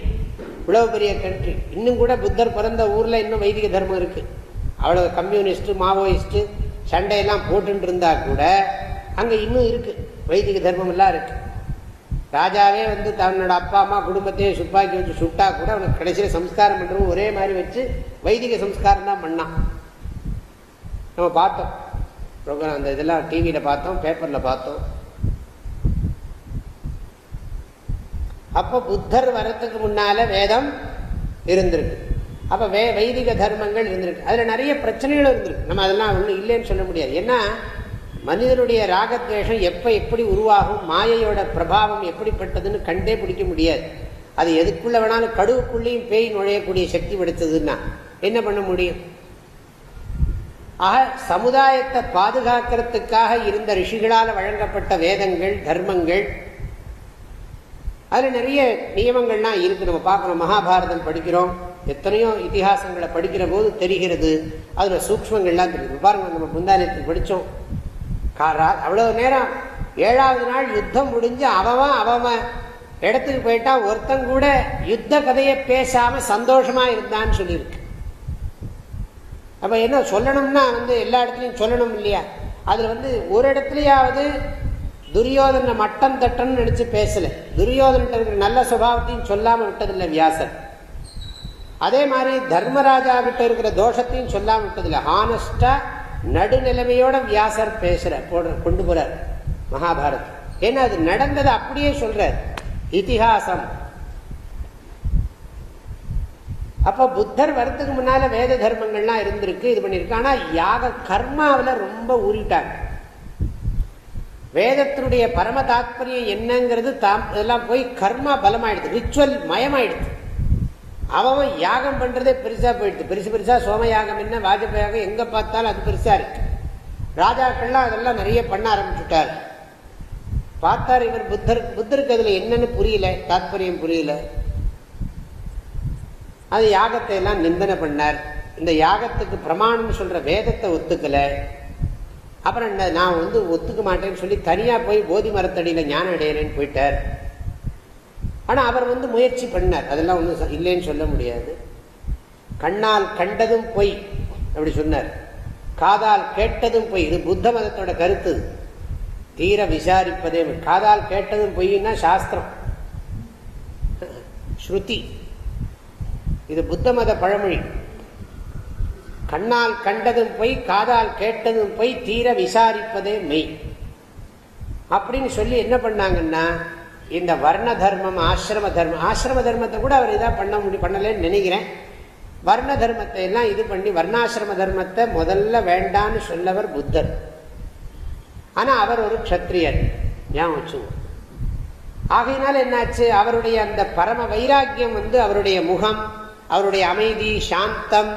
இவ்வளவு பெரிய கண்ட்ரி இன்னும் கூட புத்தர் பிறந்த ஊரில் இன்னும் வைதிக தர்மம் இருக்குது அவ்வளோ கம்யூனிஸ்ட்டு மாவோயிஸ்ட்டு சண்டையெல்லாம் போட்டு இருந்தா கூட அங்கே இன்னும் இருக்குது வைதிக தர்மம் எல்லாம் ராஜாவே வந்து தன்னோட அப்பா அம்மா குடும்பத்தையே சுப்பாக்கி வச்சு சுட்டா கூட அவனுக்கு கடைசியில் சம்ஸ்காரம் பண்றவங்க ஒரே மாதிரி வச்சு வைதிக சம்ஸ்காரம் தான் பண்ணான். நம்ம பார்த்தோம். ப்ரோக்ராம் அந்த இதெல்லாம் டிவியில் பார்த்தோம் பேப்பரில் பார்த்தோம். அப்போ புத்தர் வரத்துக்கு முன்னால் வேதம் இருந்திருக்கு. அப்போ வே வைதிக தர்மங்கள் இருந்திருக்கு. அதில் நிறைய பிரச்சனைகளும் இருந்திருக்கு. நம்ம அதெல்லாம் ஒன்றும் இல்லைன்னு சொல்ல முடியாது. ஏன்னா மனிதனுடைய ராகத்வேஷம் எப்போ எப்படி உருவாகும் மாயையோட பிரபாவம் எப்படிப்பட்டதுன்னு கண்டே பிடிக்க முடியாது. அது எதுக்குள்ள வேணாலும் கடுவுக்குள்ளேயும் பேய் நுழையக்கூடிய சக்தி படுத்ததுன்னா என்ன பண்ண முடியும்? ஆக சமுதாயத்தை பாதுகாக்கிறதுக்காக இருந்த ரிஷிகளால் வழங்கப்பட்ட வேதங்கள் தர்மங்கள் அதில் நிறைய நியமங்கள்லாம் இருக்கு. நம்ம பார்க்குறோம் மகாபாரதம் படிக்கிறோம். எத்தனையோ இத்திஹாசங்களை படிக்கிற போது தெரிகிறது. அதில் சூக்மங்கள்லாம் தெரியுது. பாருங்க நம்ம முந்தானியத்தில் படித்தோம். காரா அவ்வளோ நேரம். ஏழாவது நாள் யுத்தம் முடிஞ்சு அவன் அவன் இடத்துக்கு போயிட்டா ஒருத்தங்கூட யுத்த கதையை பேசாமல் சந்தோஷமாக இருந்தான்னு சொல்லியிருக்கு. அப்போ என்ன சொல்லணும்னா வந்து எல்லா இடத்துலையும் சொல்லணும் இல்லையா? அதில் வந்து ஒரு இடத்துலையாவது துரியோதன மட்டம் தட்டன்னு நினச்சி பேசலை. துரியோதன்கிட்ட இருக்கிற நல்ல சுபாவத்தையும் சொல்லாமல் விட்டதில்லை வியாசர். அதே மாதிரி தர்மராஜா கிட்ட இருக்கிற தோஷத்தையும் சொல்லாமல் விட்டதில்லை. ஹானஸ்டா நடுநிலைமையோட வியாசர் பேசுற போடுற கொண்டு போறார் மகாபாரத் ஏன்னா அது நடந்ததை அப்படியே சொல்றார். இத்திஹாசம் அப்ப புத்தர் வரத்துக்கு முன்னால வேத தர்மங்கள்லாம் இருந்திருக்கு இது பண்ணிருக்கு ஆனா யாக கர்மாவில ரொம்ப ஊறிட்டாங்க வேதத்தினுடைய பரம தாத்பரியம் என்னங்கிறது தாம் இதெல்லாம் போய் கர்மா பலமாயிடுது ரிச்சுவல் மயமாயிடுது. அவன் யாகம் பண்றதே பெருசா போயிடுது. பெருசு பெருசா சோம யாகம் என்ன வாஜபேயாகம் எங்க பார்த்தாலும் அது பெருசா இருக்கு. ராஜாக்கள்லாம் அதெல்லாம் நிறைய பண்ண ஆரம்பிச்சுட்டார். பார்த்தார் இவர் புத்தர் புத்தருக்கு அதுல என்னன்னு புரியல தாத்பரியம் புரியல. அது யாகத்தை எல்லாம் நிந்தனை பண்ணார். இந்த யாகத்துக்கு பிரமாணம் சொல்ற வேதத்தை ஒத்துக்கல. அப்புறம் என்ன நான் வந்து ஒத்துக்க மாட்டேன்னு சொல்லி தனியா போய் போதி மரத்தடியில ஞானம் அடையிறேன்னு போயிட்டார். ஆனா அவர் வந்து முயற்சி பண்ணார். அதெல்லாம் ஒன்றும் இல்லைன்னு சொல்ல முடியாது. கண்ணால் கண்டதும் பொய் அப்படி சொன்னார். காதால் கேட்டதும் பொய் இது புத்த மதத்தோட கருத்து. தீர விசாரிப்பதே காதால் கேட்டதும் பொய்னா சாஸ்திரம். ஸ்ருதி. இது புத்த மத பழமொழி. கண்ணால் கண்டதும் பொய் காதால் கேட்டதும் பொய் தீர விசாரிப்பதே மெய். அப்படின்னு சொல்லி என்ன பண்ணாங்கன்னா இந்த வர்ண தர்மம் ஆசிரம தர்மம் ஆசிரம தர்மத்தை கூட அவர் இதாக பண்ண முடியும் பண்ணலன்னு நினைக்கிறேன். வர்ண தர்மத்தை எல்லாம் இது பண்ணி வர்ணாசிரம தர்மத்தை முதல்ல வேண்டான்னு சொல்லவர் புத்தர். ஆனால் அவர் ஒரு க்ஷத்ரியர். ஏன் வச்சுவோம் ஆகையினால என்னாச்சு? அவருடைய அந்த பரம வைராக்கியம் வந்து அவருடைய முகம் அவருடைய அமைதி சாந்தம்.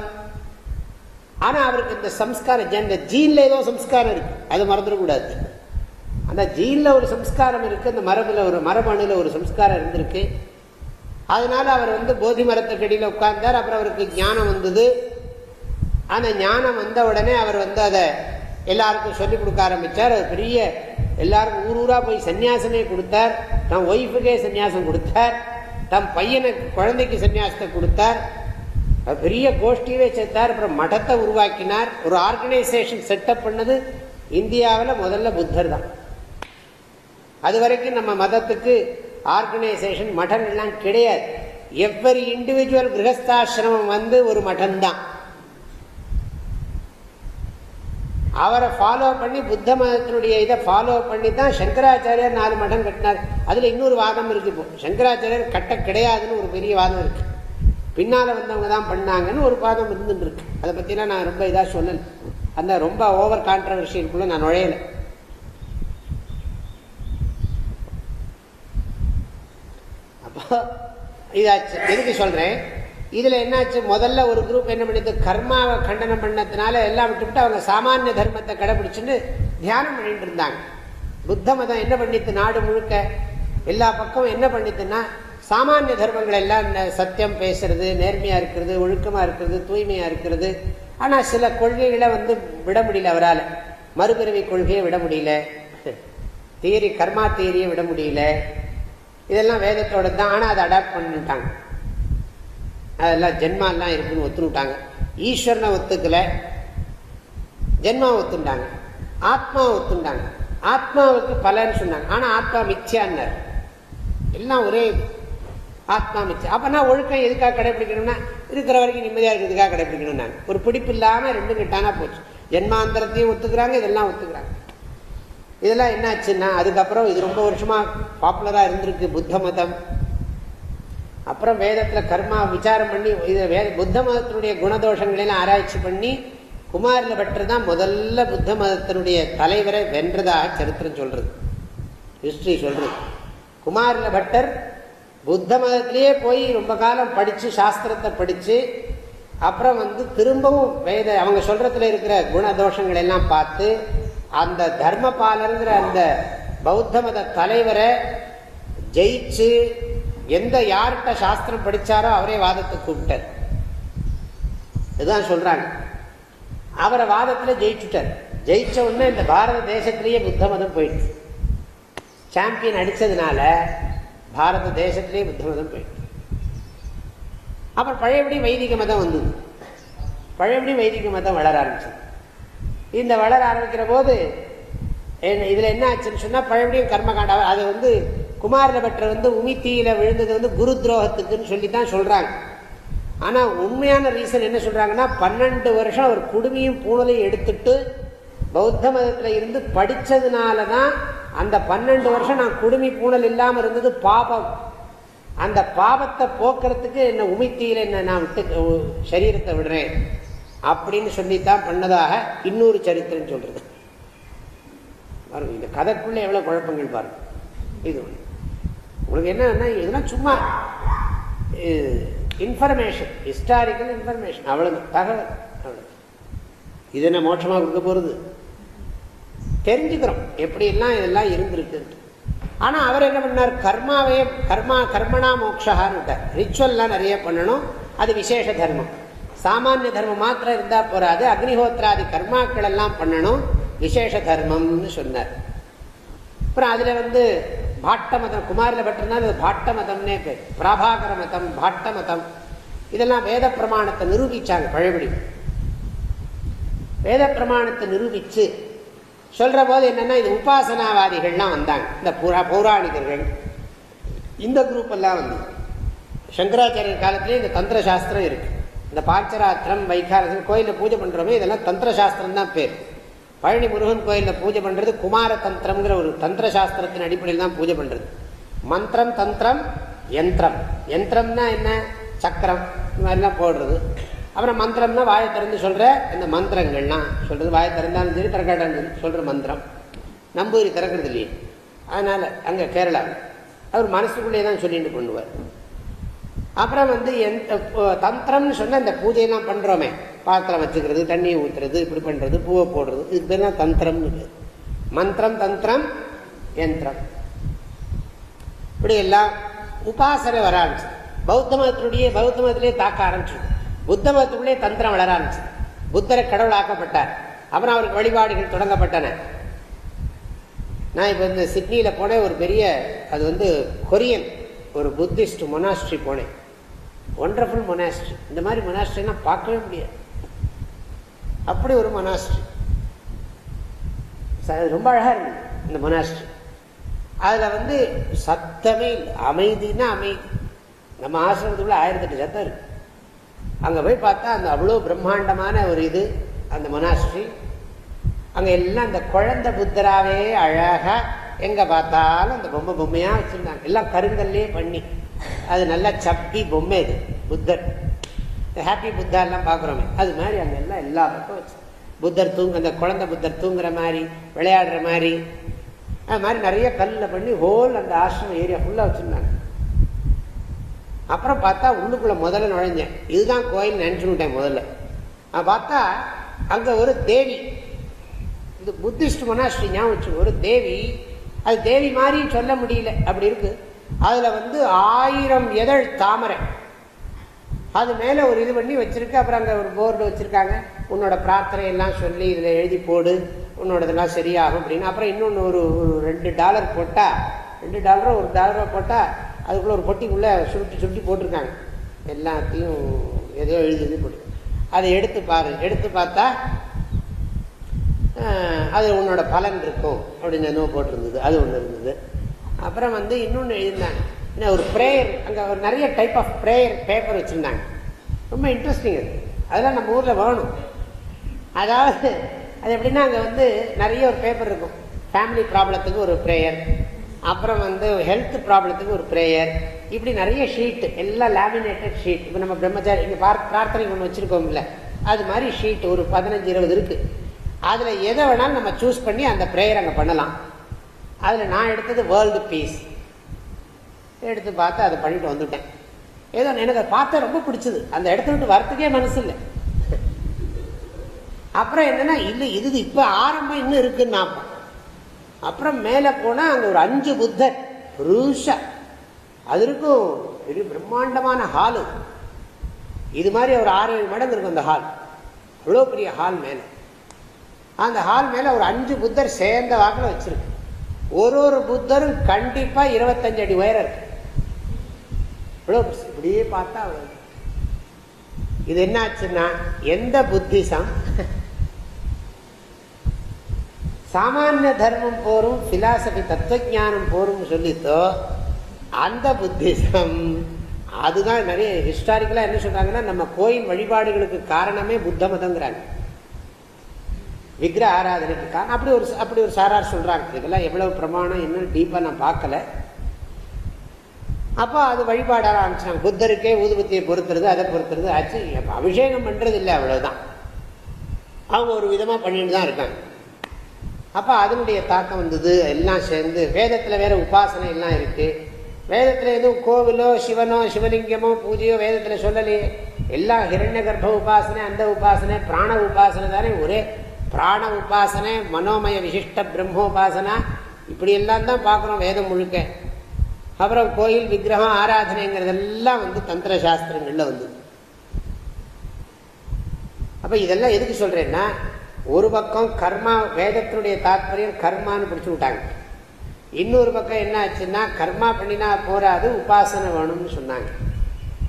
ஆனால் அவருக்கு இந்த சம்ஸ்காரம் இந்த ஜீனில் ஏதோ சம்ஸ்காரம் இருக்குது அது மறந்துடக்கூடாது. அந்த ஜீனில் ஒரு சம்ஸ்காரம் இருக்குது அந்த மரபில் ஒரு மரபணுல ஒரு சம்ஸ்காரம் இருந்திருக்கு. அதனால் அவர் வந்து போதி மரத்துக்கடியில் உட்கார்ந்தார் அப்புறம் அவருக்கு ஞானம் வந்தது. அந்த ஞானம் வந்த உடனே அவர் வந்து அதை எல்லாருக்கும் சொல்லிக் கொடுக்க ஆரம்பிச்சார். அது பெரிய எல்லாருக்கும் ஊர் ஊராக போய் சன்னியாசமே கொடுத்தார். நான் ஒய்ஃபுக்கே சன்னியாசம் கொடுத்தார். தம் பையனுக்கு குழந்தைக்கு சன்னியாசத்தை கொடுத்தார். பெரிய கோஷ்டியவே சேர்த்தார் அப்புறம் மடத்தை உருவாக்கினார். ஒரு ஆர்கனைசேஷன் செட்டப் பண்ணது இந்தியாவில் முதல்ல புத்தர் தான். அது வரைக்கும் நம்ம மதத்துக்கு ஆர்கனைசேஷன் மடங்கள்லாம் கிடையாது. எவ்வரி இண்டிவிஜுவல் கிரகஸ்தாசிரமம் வந்து ஒரு மடம்தான் தான் அவரை ஃபாலோ பண்ணி புத்த மதத்தினுடைய இதை ஃபாலோ பண்ணி தான் சங்கராச்சாரியர் நாலு மடம் கட்டினார். அதில் இன்னொரு வாதம் இருக்கு இப்போ. சங்கராச்சாரியர் கட்ட கிடையாதுன்னு ஒரு பெரிய வாதம் இருக்கு. பின்னால் வந்தவங்க தான் பண்ணாங்கன்னு ஒரு வாதம் இருந்துட்டு இருக்கு அதை பற்றிலாம் நான் ரொம்ப இதாக சொல்லலை. அந்த ரொம்ப ஓவர் கான்ட்ரவர்ஷியலுக்குள்ள நான் நுழையலை. அப்போ இதாச்சு. எதுக்கு சொல்கிறேன் இதுல என்னாச்சு? முதல்ல ஒரு குரூப் என்ன பண்ணிது? கர்மாவை கண்டனம் பண்ணதுனால எல்லாம் விட்டுவிட்டு அவங்க சாமானிய தர்மத்தை கடைபிடிச்சுன்னு தியானம் பண்ணிட்டு இருந்தாங்க. புத்த மதம் என்ன பண்ணித்து நாடு முழுக்க எல்லா பக்கமும் என்ன பண்ணித்துன்னா சாமானிய தர்மங்கள் எல்லாம் சத்தியம் பேசுறது நேர்மையா இருக்கிறது ஒழுக்கமா இருக்கிறது தூய்மையா இருக்கிறது. ஆனா சில கொள்கைகளை வந்து விட முடியல அவரால். மறுபிறவி கொள்கையை விட முடியல. தியரி கர்மா தியரியை விட முடியல. இதெல்லாம் வேதத்தோட தான் ஆனால் அதை அடாப்ட் பண்ணிட்டாங்க. அதெல்லாம் ஜென்மாலாம் இருக்குன்னு ஒத்துனுட்டாங்க ஈஸ்வரனை ஒத்துக்கல. ஜென்மா ஒத்துண்டாங்க. ஆத்மா ஒத்துண்டாங்க. ஆத்மாவுக்கு பலன்னு சொன்னாங்க. ஆனா ஆத்மா மிச்சியான்னார். எல்லாம் ஒரே ஆத்மா மிச்சம் அப்பனா ஒழுக்கம் எதுக்காக கடைபிடிக்கணும்னா இருக்கிற வரைக்கும் நிம்மதியா இருக்கிறதுக்காக கடைபிடிக்கணும் நான். ஒரு பிடிப்பு இல்லாம ரெண்டும் கிட்டானா போச்சு. ஜென்மாந்தரத்தையும் ஒத்துக்கிறாங்க இதெல்லாம் ஒத்துக்கிறாங்க. இதெல்லாம் என்னாச்சுன்னா அதுக்கப்புறம் இது ரொம்ப வருஷமா பாப்புலரா இருந்திருக்கு புத்த மதம். அப்புறம் வேதத்தில் கர்மா விசாரம் பண்ணி இது வேத புத்த மதத்தினுடைய குணதோஷங்களெல்லாம் ஆராய்ச்சி பண்ணி குமாரில் பட்டர் தான் முதல்ல புத்த மதத்தினுடைய தலைவரை வென்றதாக சரித்திரம் சொல்கிறது ஹிஸ்ட்ரி சொல்கிறது குமாரில பட்டர் புத்த மதத்திலேயே போய் ரொம்ப காலம் படித்து சாஸ்திரத்தை படித்து அப்புறம் வந்து திரும்பவும் வேத அவங்க சொல்கிறதுல இருக்கிற குணதோஷங்கள் எல்லாம் பார்த்து அந்த தர்மபாலருங்கிற அந்த பௌத்த மத தலைவரை ஜெயிச்சு எந்த யார்கிட்ட சாஸ்திரம் படிச்சாரோ அவரே வாதத்தை கூப்பிட்டார். இதுதான் சொல்றாங்க. அவரை வாதத்துல ஜெயிச்சுட்டார். ஜெயிச்ச உடனே இந்த பாரத தேசத்திலேயே புத்த மதம் போயிடுச்சு. சாம்பியன் அடிச்சதுனால பாரத தேசத்திலேயே புத்த மதம் போயிடுச்சு. அப்புறம் பழையபடி வைதிக மதம் வந்தது. பழையபடி வைதிக மதம் வளர ஆரம்பிச்சது. இந்த வளர ஆரம்பிக்கிற போது இதுல என்ன ஆச்சுன்னு சொன்னால் பழையபடியும் கர்மகாண்டாவை அது வந்து குமாரில் பெற்ற வந்து உமித்தியில் விழுந்தது வந்து குரு துரோகத்துக்குன்னு சொல்லி தான் சொல்கிறாங்க ஆனால் உண்மையான ரீசன் என்ன சொல்கிறாங்கன்னா பன்னெண்டு வருஷம் அவர் குடுமையும் பூனலையும் எடுத்துட்டு பௌத்த மதத்தில் இருந்து படித்ததுனால தான் அந்த பன்னெண்டு வருஷம் நான் குடுமி பூனல் இல்லாமல் இருந்தது பாபம். அந்த பாபத்தை போக்குறதுக்கு என்ன உமித்தியில் என்ன நான் விட்டு சரீரத்தை விடுறேன் அப்படின்னு சொல்லித்தான் பண்ணதாக இன்னொரு சரித்திரம் சொல்கிறது பாருங்க இந்த கதைக்குள்ளே எவ்வளோ குழப்பங்கள் பாருங்க. இது உங்களுக்கு என்னன்னா இதெல்லாம் சும்மா இன்ஃபர்மேஷன் ஹிஸ்டாரிக்கல் இன்ஃபர்மேஷன் அவ்வளோதான் தகவல் அவ்வளோ இது என்ன மோட்சமாக கொடுக்க போகிறது தெரிஞ்சுக்கிறோம். எப்படி எல்லாம் இதெல்லாம் இருந்திருக்கு ஆனால் அவர் என்ன பண்ணார்? கர்மாவே கர்மா கர்மனா மோக்ஷான்னு விட்டார். ரிச்சுவல்லாம் நிறைய பண்ணணும். அது விசேஷ தர்மம். சாமானிய தர்மம் மாத்திரம் இருந்தால் போகாது அக்னிஹோத்ராதி கர்மாக்கள் எல்லாம் பண்ணணும். விசேஷ தர்மம்னு சொன்னார். அப்புறம் அதில் வந்து பாட்ட மதம் குமாரில் பட்டிருந்தா அது பாட்ட மதம்னே பேர். பிராபாகர மதம் பாட்ட மதம் இதெல்லாம் வேத பிரமாணத்தை நிரூபிச்சாங்க பழையபடி வேத பிரமாணத்தை நிரூபித்து சொல்கிற போது என்னன்னா இது உபாசனாவாதிகள்லாம் வந்தாங்க. இந்த புரா பௌராணிகர்கள். இந்த குரூப் எல்லாம் வந்து சங்கராச்சாரியர் காலத்திலே இந்த தந்திர சாஸ்திரம் இருக்குது இந்த பாஞ்சராத்திரம் வைகாரசம் கோயிலில் பூஜை பண்ணுறோமே இதெல்லாம் தந்திர சாஸ்திரம் தான் பேர். பழனி முருகன் கோயிலில் பூஜை பண்ணுறது குமார தந்திரம்ங்கிற ஒரு தந்திர சாஸ்திரத்தின் அடிப்படையில் தான் பூஜை பண்ணுறது மந்திரம் தந்திரம் யந்திரம். யந்திரம்னா என்ன? சக்கரம். இந்த மாதிரிலாம் போடுறது. அப்புறம் மந்திரம்னா வாயை திறந்து சொல்கிற இந்த மந்திரங்கள்லாம் சொல்கிறது வாயை திறந்தாலும் சரி திறக்காட்டாலும் சரி மந்திரம். நம்பூரி திறக்கிறது இல்லையே. அதனால் அங்கே கேரளா. அவர் மனசுக்குள்ளே தான் சொல்லிட்டு பண்ணுவார் அப்புறம் வந்து எந்த தந்திரம்னு சொன்னால் இந்த பூஜையெல்லாம் பண்ணுறோமே பாத்திரம் வச்சுக்கிறது தண்ணியை ஊற்றுறது இப்படி பண்ணுறது பூவை போடுறது. இதுக்கு பேர் தான் தந்திரம்னு மந்திரம் தந்திரம் யந்திரம். இப்படி எல்லாம் உபாசனை வர ஆரம்பிச்சு பௌத்த மதத்தினுடைய பௌத்த மதத்திலேயே தாக்க ஆரம்பிச்சது புத்த மதத்துக்குள்ளே தந்திரம் வளர ஆரம்பிச்சது புத்தரை கடவுள் ஆக்கப்பட்டார். அப்புறம் அவருக்கு வழிபாடுகள் தொடங்கப்பட்டன. நான் இப்போ இந்த சிட்னியில் போனேன். ஒரு பெரிய அது வந்து கொரியன் ஒரு புத்திஸ்ட் மொனாஸ்ட்ரி போனேன். ஒண்டர்ஃபுல் மொனாஸ்ட்ரி இந்த மாதிரி மொனாஸ்ட்ரினா பார்க்கவே முடியாது. அப்படி ஒரு மொனாஸ்ட்ரி ரொம்ப அழகாக இருந்தது இந்த மொனாஸ்ட்ரி அதில் வந்து சத்தமே இல்லை. அமைதினா அமைதி. நம்ம ஆசிரமத்துக்குள்ள ஆயிரத்தெட்டு சத்தம் இருக்கு. அங்கே போய் பார்த்தா அந்த அவ்வளோ பிரம்மாண்டமான ஒரு இது அந்த மொனாஸ்ட்ரி அங்கே எல்லாம் அந்த குழந்தை புத்தராகவே அழகாக எங்கே பார்த்தாலும் அந்த பொம்மை பொம்மையாக வச்சுருந்தாங்க. எல்லாம் கருங்கல்லே பண்ணி. அது நல்லா சப்பி பொம்மை இது புத்தர். ஹாப்பி புத்தாலாம் பார்க்குறோமே. அது மாதிரி அங்கே எல்லாம் எல்லா பக்கம் வச்சு. புத்தர் தூங்கு அந்த குழந்தை புத்தர் தூங்குற மாதிரி விளையாடுற மாதிரி. அது மாதிரி நிறைய கல்லில் பண்ணி ஹோல் அந்த ஆசிரமம் ஏரியா ஃபுல்லாக வச்சுருந்தாங்க. அப்புறம் பார்த்தா உள்ளுக்குள்ளே முதல்ல நுழைஞ்சேன். இதுதான் கோயில் நினச்சுக்கிட்டேன் முதல்ல. பார்த்தா அங்கே ஒரு தேவி. இது புத்திஸ்ட் மொனாஸ்ட்ரி ஞாபகம் ஒரு தேவி. அது தேவி மாதிரி சொல்ல முடியல. அப்படி இருக்கு. அதில் வந்து ஆயிரம் எதழ் தாமரை. அது மேலே ஒரு இது பண்ணி வச்சுருக்கு அப்புறம் அங்கே ஒரு போர்டு வச்சுருக்காங்க. உன்னோட பிரார்த்தனை எல்லாம் சொல்லி இதில் எழுதி போடு உன்னோட இதெல்லாம் சரியாகும் அப்படின்னு. அப்புறம் இன்னொன்று ஒரு ரெண்டு டாலர் போட்டால் ரெண்டு டாலரோ ஒரு டாலரோ போட்டால் அதுக்குள்ளே ஒரு பொட்டிக்குள்ளே சுருட்டி சுருட்டி போட்டிருக்காங்க. எல்லாத்தையும் ஏதோ எழுதி போட்டு அதை எடுத்து பாரு. எடுத்து பார்த்தா அது உன்னோட பலன் இருக்கும் அப்படின்னு என்னவோ போட்டிருந்தது. அது ஒன்று இருந்தது. அப்புறம் வந்து இன்னொன்று எழுதியிருந்தாங்க. என்ன ஒரு ப்ரேயர் அங்கே ஒரு நிறைய டைப் ஆஃப் ப்ரேயர் பேப்பர் வச்சுருந்தாங்க. ரொம்ப இன்ட்ரெஸ்டிங் அது. அதெல்லாம் நம்ம ஊரில் வேணும். அதாவது அது எப்படின்னா அங்கே வந்து நிறைய ஒரு பேப்பர் இருக்கும். ஃபேமிலி ப்ராப்ளத்துக்கு ஒரு ப்ரேயர் அப்புறம் வந்து ஹெல்த் ப்ராப்ளத்துக்கு ஒரு ப்ரேயர் இப்படி நிறைய ஷீட்டு எல்லாம் லேமினேட்டட் ஷீட் இப்போ நம்ம பிரம்மச்சாரி இங்கே பார் பிரார்த்தனை ஒன்று வச்சுருக்கோம்ல. அது மாதிரி ஷீட் ஒரு பதினஞ்சு இருபது இருக்குது அதில் எதை வேணாலும் நம்ம சூஸ் பண்ணி அந்த ப்ரேயர் அங்கே பண்ணலாம். அதில் நான் எடுத்தது வேர்ல்டு பீஸ் எடுத்து பார்த்து அதை பண்ணிட்டு வந்துட்டேன். ஏதோ எனக்கு அதை பார்த்தா ரொம்ப பிடிச்சது. அந்த இடத்த விட்டு வரத்துக்கே மனசு இல்லை. அப்புறம் என்னன்னா இல்லை இது இப்போ ஆரம்பம் இன்னும் இருக்குன்னு அப்புறம் மேலே போனால் அங்கே ஒரு அஞ்சு புத்தர் ரூஷா அது இருக்கும் பெரிய பிரம்மாண்டமான ஹாலு இது மாதிரி ஒரு ஆறு ஏழு மடங்கு இருக்கும் அந்த ஹால் அவ்வளோ பெரிய ஹால் மேலே. அந்த ஹால் மேலே ஒரு அஞ்சு புத்தர் சேர்ந்த வாக்கில் வச்சுருக்கு. ஒரு ஒரு புத்தரும் கண்டிப்பாக இருபத்தஞ்சு அடி உயரம் இருக்கு. இவ்வளோ இப்படியே பார்த்தா அவ்வளோ இது என்னாச்சுன்னா எந்த புத்திசம்? சாமானிய தர்மம் போரும் பிலாசபி தத்துவஜானம் போரும் சொல்லித்தோ அந்த புத்திசம் அதுதான் நிறைய ஹிஸ்டாரிக்கலாக என்ன சொல்றாங்கன்னா நம்ம கோயில் வழிபாடுகளுக்கு காரணமே புத்த மதங்கிறாங்க விக்கிர ஆராதனைக்கு காரணம். அப்படி ஒரு அப்படி ஒரு சாரார் சொல்கிறாங்க இதெல்லாம் எவ்வளவு பிரமாணம் இன்னும் டீப்பாக நான் பார்க்கல. அப்போ அது வழிபாடாக ஆரம்பிச்சாங்க. புத்தருக்கே ஊதுபத்தியை பொறுத்துறது அதை பொறுத்துறது ஆச்சு. அபிஷேகம் பண்ணுறது இல்லை அவ்வளோதான் அவங்க ஒரு விதமாக பண்ணிட்டு தான் இருக்காங்க. அப்போ அதனுடைய தாக்கம் வந்தது எல்லாம் சேர்ந்து. வேதத்தில் வேறு உபாசனை எல்லாம் இருக்குது வேதத்தில் எதுவும் கோவிலோ சிவனோ சிவலிங்கமோ பூஜையோ வேதத்தில் சொல்லலையே. எல்லாம் ஹிரண்ய கர்ப்ப உபாசனை அந்த உபாசனை பிராண உபாசனை தானே ஒரே பிராண உபாசனை மனோமய விசிஷ்ட பிரம்மோபாசனா இப்படி எல்லாம் தான் பார்க்குறோம் வேதம் முழுக்க. அப்புறம் கோயில் விக்கிரகம் ஆராதனைங்கிறதெல்லாம் வந்து தந்திர சாஸ்திரங்களில் வந்து. அப்போ இதெல்லாம் எதுக்கு சொல்கிறேன்னா ஒரு பக்கம் கர்மா வேதத்தினுடைய தாற்பயம் கர்மான்னு பிடிச்சி விட்டாங்க. இன்னொரு பக்கம் என்ன ஆச்சுன்னா கர்மா பண்ணினா போராது உபாசனை வேணும்னு சொன்னாங்க.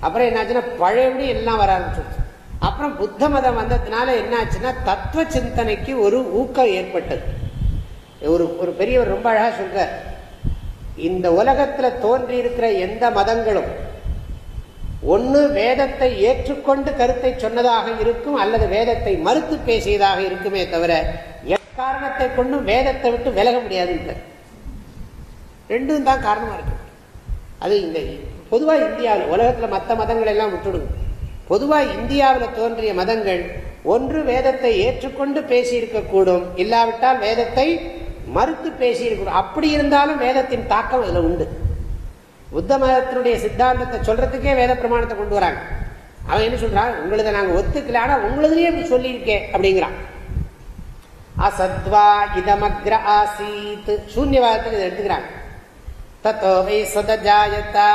அப்புறம் என்னாச்சுன்னா பழையபடி எல்லாம் வர ஆரம்பிச்சிருச்சு. அப்புறம் புத்த மதம் வந்ததுனால என்னாச்சுன்னா தத்துவ சிந்தனைக்கு ஒரு ஊக்கம் ஏற்பட்டது. ஒரு ஒரு பெரியவர் ரொம்ப அழகாக சொல்றார். இந்த உலகத்தில் தோன்றி இருக்கிற எந்த மதங்களும் ஒன்று வேதத்தை ஏற்றுக்கொண்டு கருத்தை சொன்னதாக இருக்கும் அல்லது வேதத்தை மறுத்து பேசியதாக இருக்குமே தவிர எக்காரணத்தை கொண்டும் வேதத்தை விட்டு விலக முடியாது ரெண்டும் தான் காரணமாக இருக்கு. அது இந்த பொதுவாக இந்தியாவில் உலகத்தில் மற்ற மதங்கள் எல்லாம் விட்டுடுங்க. பொதுவாக இந்தியாவில் தோன்றிய மதங்கள் ஒன்று வேதத்தை ஏற்றுக்கொண்டு பேசியிருக்கக்கூடும். இல்லாவிட்டால் வேதத்தை மறுத்து பேசியிருக்கணும் அப்படி இருந்தாலும் வேதத்தின் தாக்கம் அதில் உண்டு. புத்த மதத்தினுடைய சித்தாந்தத்தை சொல்றதுக்கே வேத பிரமாணத்தை கொண்டு வராங்க. அவன் என்ன சொல்றான்? உங்களதை நாங்கள் ஒத்துக்கல ஆனால் உங்களதுலேயே இப்படி சொல்லியிருக்கேன் அப்படிங்கிறான். அசத்வா இதமக்ர ஆசீத். சூன்யவாதத்துக்கு இதை எடுத்துக்கிறாங்க. தத்தோவை சதஜாயத்தா.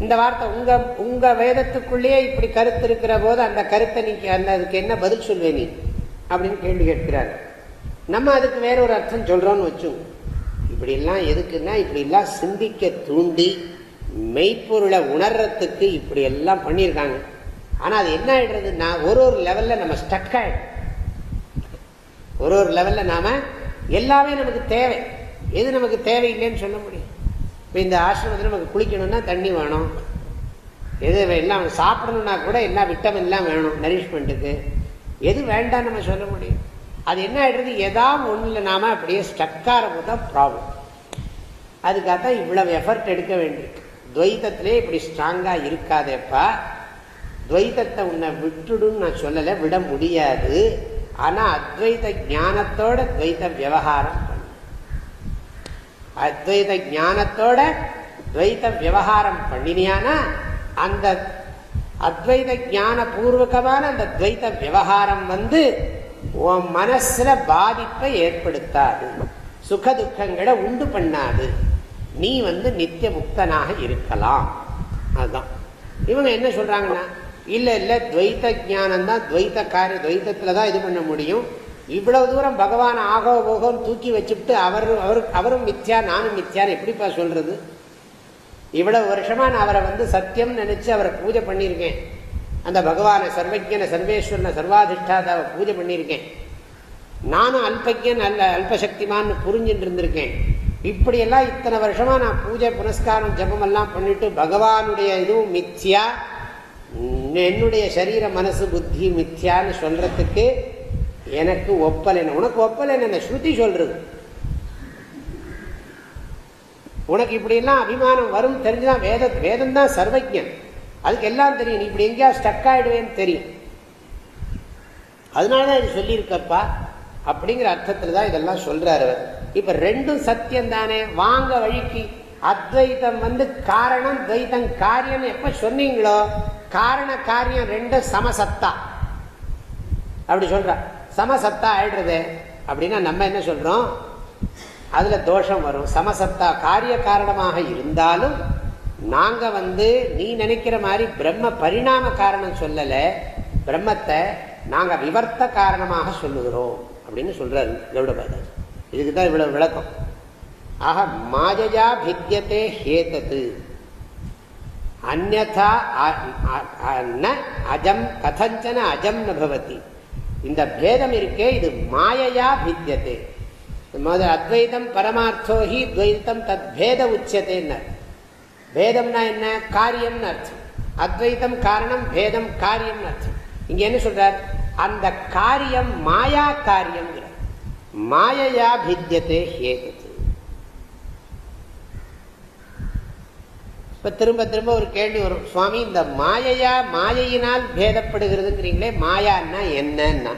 இந்த வார்த்தை உங்க உங்க வேதத்துக்குள்ளேயே இப்படி கருத்து இருக்கிற போது அந்த கருத்தை நீ அந்த அதுக்கு என்ன பதில் சொல்வே நீ? அப்படின்னு கேள்வி கேட்கிறார். நம்ம அதுக்கு வேற ஒரு அர்த்தம் சொல்றோம்னு வச்சோம் இப்படிலாம் எதுக்குன்னா இப்படிலாம் சிந்திக்க தூண்டி மெய்ப்பொருளை உணர்றதுக்கு இப்படி எல்லாம் பண்ணியிருக்காங்க. ஆனால் அது என்ன ஆயிடுறதுன்னா ஒரு ஒரு லெவலில் நம்ம ஸ்டக் ஆகிடும் ஒரு ஒரு லெவலில் நாம் எல்லாமே நமக்கு தேவை. எது நமக்கு தேவையில்லைன்னு சொல்ல முடியும்? இப்போ இந்த ஆசிரமத்தில் நமக்கு குளிக்கணும்னா தண்ணி வேணும். எது எல்லாம் சாப்பிடணும்னா கூட எல்லா விட்டமின்லாம் வேணும் நரிஷ்மெண்ட்டுக்கு எது வேண்டாம் நம்ம சொல்ல முடியும். அது என்ன ஆகிடுறது எதாவது ஒன்றில் நாம் அப்படியே ஸ்டக்காக போது தான் ப்ராப்ளம் அதுக்காக தான் இவ்வளவு எஃபர்ட் எடுக்க வேண்டியிருக்கு. துவைத்தத்திலே இப்படி ஸ்ட்ராங்காக இருக்காதேப்பா. துவைத்தத்தை உன்னை விட்டுடுன்னு நான் சொல்லலை விட முடியாது. ஆனால் அத்வைத ஞானத்தோட துவைத்த விவகாரம். அத்வைத ஞானத்தோட துவைத்த விவகாரம் பண்ணினியானா அந்த அத்வைத ஞான பூர்வகமான அந்த துவைத்த விவகாரம் வந்து உன் மனசுல பாதிப்பை ஏற்படுத்தாது சுக துக்கங்களை உண்டு பண்ணாது. நீ வந்து நித்திய முக்தனாக இருக்கலாம். அதுதான். இவங்க என்ன சொல்றாங்கன்னா இல்ல இல்ல துவைத்த ஜானம் தான் துவைத்த காரிய துவைத்தத்தில் தான் இது பண்ண முடியும். இவ்வளவு தூரம் பகவான் ஆகோ போகோன்னு தூக்கி வச்சுட்டு அவரும் அவர் அவரும் மித்யா நானும் மித்யான்னு எப்படிப்பா சொல்றது? இவ்வளவு வருஷமா நான் அவரை வந்து சத்தியம் நினைச்சு அவரை பூஜை பண்ணியிருக்கேன். அந்த பகவானை சர்வஜனை சர்வேஸ்வரனை சர்வாதிஷ்டாதாவை பூஜை பண்ணியிருக்கேன். நானும் அல்பஜன் அல்ல அல்பசக்திமான்னு புரிஞ்சுட்டு இருந்திருக்கேன். இப்படியெல்லாம் இத்தனை வருஷமா நான் பூஜை புனஸ்காரம் ஜபம் எல்லாம் பண்ணிட்டு பகவானுடைய இதுவும் மித்யா என்னுடைய சரீர மனசு புத்தி மித்யான்னு சொல்றதுக்கு எனக்கு ஒப்பல் என்ன? உனக்கு ஒப்பல் என்ன ஸ்ருதி சொல்றது. உனக்கு இப்படிலாம் அபிமானம் வரும் தெரிஞ்சுதான் வேத வேதம் தான் சர்வஜன் அதுக்கு எல்லாம் தெரியும். நீ இப்படி எங்கேயா ஸ்டக் ஆயிடுவேன்னு தெரியும். அதனாலதான் இது சொல்லியிருக்கப்பா அப்படிங்கிற அர்த்தத்துல தான் இதெல்லாம் சொல்றாரு இப்ப ரெண்டும் சத்தியம் தானே வாங்க வழிக்கு. அத்வைத்தம் வந்து காரணம் துவைத்தம் காரியம். எப்ப சொன்னீங்களோ காரண காரியம் ரெண்டும் சமசத்தா. அப்படி சொல்ற சமசத்தா ஆயிடுறது அப்படின்னா நம்ம என்ன சொல்றோம்? அதுல தோஷம் வரும். சமசத்தா காரிய காரணமாக இருந்தாலும் நாங்க வந்து நீ நினைக்கிற மாதிரி பிரம்ம பரிணாம காரணம் சொல்லல. பிரம்மத்தை நாங்க விவர்த்த காரணமாக சொல்லுகிறோம் அப்படின்னு சொல்றாரு கௌடபாதர். இதுக்கு தான் இவ்வளவு விளக்கம். ஆக மாஜையா பித்தியத்தே ஹேதத்து அந்நா அஜம் கதஞ்சன அஜம் நபவதி. இந்த பேதம் இருக்கே இது மாயையா பித்தியத்தே அத்வைதம் பரமார்த்தோஹி துவைத்தம் தத் பேத உச்சத்தேன்னு பேதம்னா என்ன? காரியம்னு அர்த்தம். அத்வைத்தம் காரணம் பேதம் காரியம்னு அர்த்தம். இங்க என்ன சொல்றார்? அந்த காரியம் மாயா காரியம் மாயையா பித்தியத்தை ஹேதத்து இப்போ திரும்ப திரும்ப ஒரு கேள்வி வரும். சுவாமி இந்த மாயையா மாயையினால் பேதப்படுகிறதுங்கிறீங்களே மாயான்னா என்னன்னா?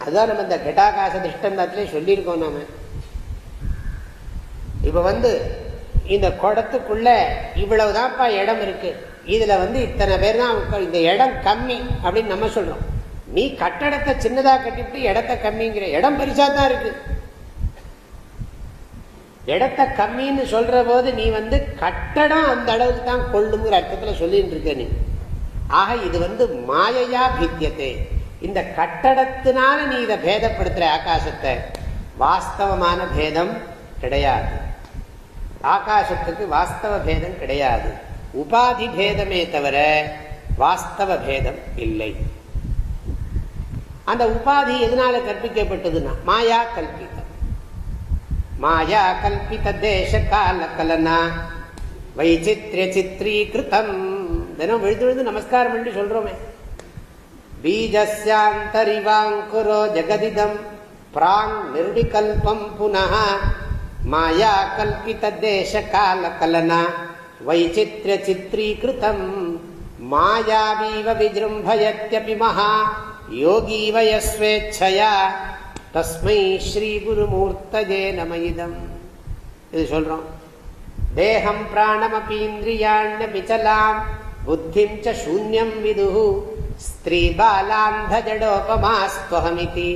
அதுதான் நம்ம இந்த கெட்டாகாச திருஷ்டந்தத்திலே சொல்லியிருக்கோம் நாம. இப்போ வந்து இந்த குடத்துக்குள்ள இவ்வளவுதான்ப்பா இடம் இருக்கு. இதில் வந்து இத்தனை பேர் தான் இந்த இடம் கம்மி அப்படின்னு நம்ம சொல்கிறோம் நீ கட்டடத்தை சின்னதாக கட்டிட்டு இடத்த கம்மிங்கிற இடம் பெருசாக தான் இருக்குது இடத்த கம்மின்னு சொல்ற போது நீ வந்து கட்டடம் அந்த அளவுக்கு தான் கொள்ளுங்கிற அர்த்தத்தில் சொல்லிட்டு இருக்க நீ. ஆக இது வந்து மாயையா பித்தியத்தை. இந்த கட்டடத்தினால நீ இதை பேதப்படுத்துற ஆகாசத்தை. வாஸ்தவமான பேதம் கிடையாது. ஆகாசத்துக்கு வாஸ்தவ பேதம் கிடையாது. உபாதி பேதமே தவிர வாஸ்தவ பேதம் இல்லை. அந்த உபாதி எதனால கற்பிக்கப்பட்டதுன்னா மாயா கல்வி மாயா கல்பித்த தேச கால கலனா வைச்சித்ய சித்ரீகிருத்தம் தினம் விழுந்து விழுந்து நமஸ்காரம் பண்ணி சொல்றோமே. பீஜஸ்யாந்தரிவாங்குரோ ஜெகதிதம். பிராங் நிர்விகல்பம் புனः மாயா கல்பித தேச கால கலனா வைச்சித்ய சித்ரீகிருத்தம் மாயாவீவ விஜம்பயத்தியபி மகா யோகி வயஸ்வேச்சயா தஸ்மை ஸ்ரீ குருமூர்த்தஜே நமயிதம். இது சொல்றோம். தேகம் பிராணமபீந்திரியாண்யபிச்சலாம் புத்திம் ச சூன்யம் விது ஸ்திரீ பாலாந்தஜடோபமாஸ்துவமிதி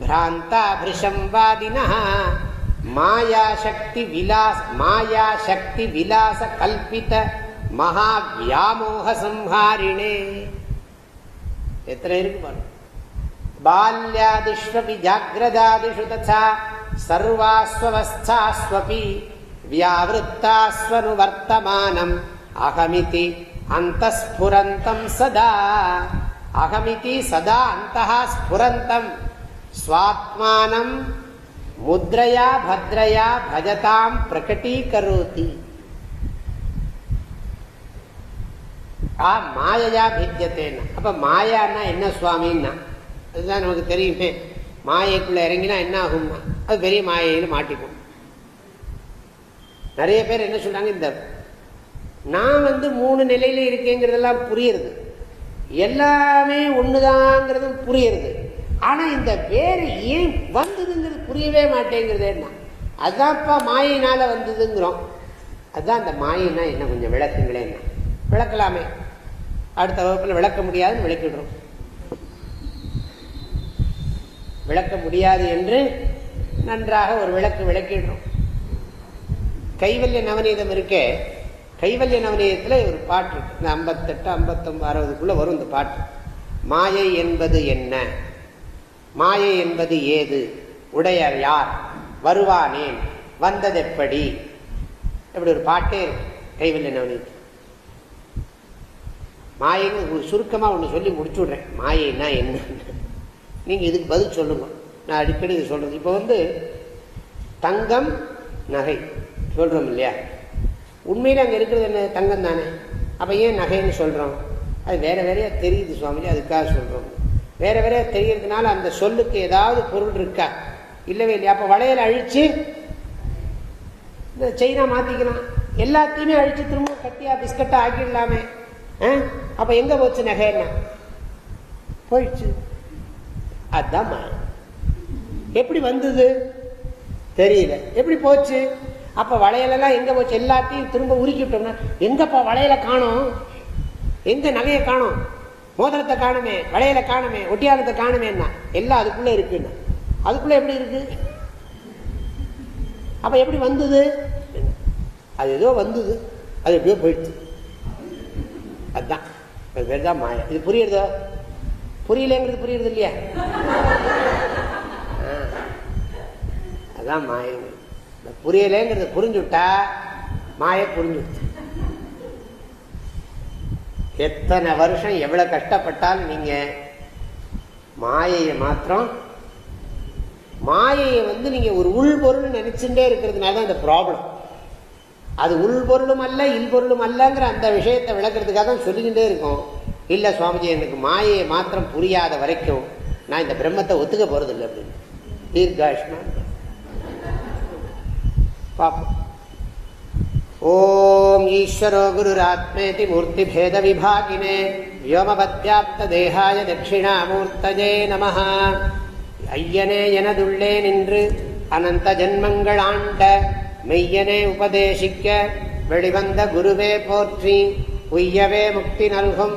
பிராந்தாபிருஷம் வாதினா மாயாசக்தி விலாஸ் மாயாசக்தி விலாச கல்பித மகாவியாமோக சம்ஹாரிணே எத்தனை இருக்கு பாருங்க बाल्यादिष्वपि जाग्रदादिषु तथा सर्वास्वस्थास्वपि व्यावृत्तास्वनुवर्तमानम् अहमिति अन्तःस्फुरन्तम् सदा अहमिति सदा अन्तः स्फुरन्तम् स्वात्मानम् मुद्रया भद्रया भजताम् प्रकटीकरोति ஆ மாயையா பித்தியத்தேன்னா அப்ப மாயான்னா என்ன சுவாமின்னா அதுதான் நமக்கு தெரியுமே. மாயைக்குள்ள இறங்கினா என்ன ஆகும்னா அது பெரிய மாயையில் மாட்டிக்கும் நிறைய பேர் என்ன சொல்றாங்க இந்த நான் வந்து மூணு நிலையில இருக்கேங்கிறதெல்லாம் புரியுறது. எல்லாமே ஒண்ணுதாங்கிறதும் புரியுறது. ஆனா இந்த வேறு ஏன் வந்ததுங்கிறது புரியவே மாட்டேங்கிறது அதுதான்ப்பா அதான்ப்பா மாயினால வந்ததுங்கிறோம். அதுதான் அந்த மாயினா என்ன? கொஞ்சம் விளக்குங்களே விளக்கலாமே. அடுத்த வகுப்பில் விளக்க முடியாதுன்னு விளக்கிடுறோம். விளக்க முடியாது என்று நன்றாக ஒரு விளக்கு விளக்கிடுறோம். கைவல்ய நவநீதம் இருக்கே கைவல்ய நவநீதத்தில் ஒரு பாட்டு இருக்கு. இந்த ஐம்பத்தெட்டு ஐம்பத்தொம்பது அறுபதுக்குள்ளே வரும் இந்த பாட்டு. மாயை என்பது என்ன? மாயை என்பது ஏது? உடையர் யார்? வருவானேன்? வந்ததெப்படி? அப்படி ஒரு பாட்டே இருக்கு கைவல்ய நவநீதம் மாயைன்னு சுருக்கமாக ஒன்று சொல்லி முடிச்சு விட்றேன் மாயைன்னா என்ன நீங்கள் இதுக்கு பதில் சொல்லுங்கள் நான் அடிக்கடி இது சொல்கிறது இப்போ வந்து தங்கம் நகை. சொல்கிறோம் இல்லையா? உண்மையில் அங்கே இருக்கிறது என்ன? தங்கம் தானே. அப்போ ஏன் நகைன்னு சொல்கிறோம் அது வேறு வேறையாக தெரியுது சுவாமிஜி அதுக்காக சொல்கிறோம் வேறு வேறையாக தெரியறதுனால அந்த சொல்லுக்கு ஏதாவது பொருள் இருக்கா? இல்லவே இல்லையா? அப்போ வளையல் அழித்து இந்த செயினா மாற்றிக்கலாம் எல்லாத்தையுமே அழித்து திரும்ப கட்டியாக பிஸ்கட்டாக ஆக்கிடலாமே. ஆ? அப்போ எங்கே போச்சு நகைன்னா? போயிடுச்சு. அதுதான் மாயம் எப்படி வந்தது? தெரியல. எப்படி போச்சு? அப்ப வளையலெல்லாம் எங்க போச்சு? எல்லாத்தையும் திரும்ப உருக்கி விட்டோம்னா எங்கப்பா வளையல காணும்? எந்த நகையை காணும்? மோதிரத்தை காணுமே வளையலை காணுமே ஒட்டியானத்தை காணுமேன்னா எல்லாம் அதுக்குள்ள இருக்குன்னு. அதுக்குள்ள எப்படி இருக்கு? அப்ப எப்படி வந்தது? அது ஏதோ வந்தது. அது எப்படியோ போயிடுச்சு. அதுதான் பேர் தான் மாயா. இது புரியுறதோ? புரியலங்கிறது புரியுறது இல்லையா அதான் மாயங்க இந்த புரியலேங்கிறது புரிஞ்சுட்டா மாய புரிஞ்சுடுச்சு. எத்தனை வருஷம் எவ்வளவு கஷ்டப்பட்டாலும் நீங்க மாயையை மாத்திரம் மாயையை வந்து நீங்க ஒரு உள்பொருள் நினைச்சுட்டே இருக்கிறதுனால தான் இந்த ப்ராப்ளம் அது உள்பொருளும் அல்ல இல்பொருளும் அல்லங்கிற அந்த விஷயத்தை விளக்குறதுக்காக தான் சொல்லிக்கிட்டே இருக்கும். இல்லை சுவாமிஜி எனக்கு மாயையை மாத்திரம் புரியாத வரைக்கும் நான் இந்த பிரம்மத்தை ஒத்துக்க போறது இல்லை அப்படின்னு தீர்காஷ்மா பார்ப்போம் ஓம் ஈஸ்வரோ குருராத்மேதி மூர்த்திபேத விபாகினே வியோமபத்யாப்த தேகாய தட்சிணாமூர்த்தஜே நம ஐயனே எனதுள்ளே நின்று அனந்த ஜன்மங்கள் ஆண்ட மெய்யனே உபதேசிக்க வெளிவந்த குருவே போற்றி உய்யவே முக்தி நல்கும்.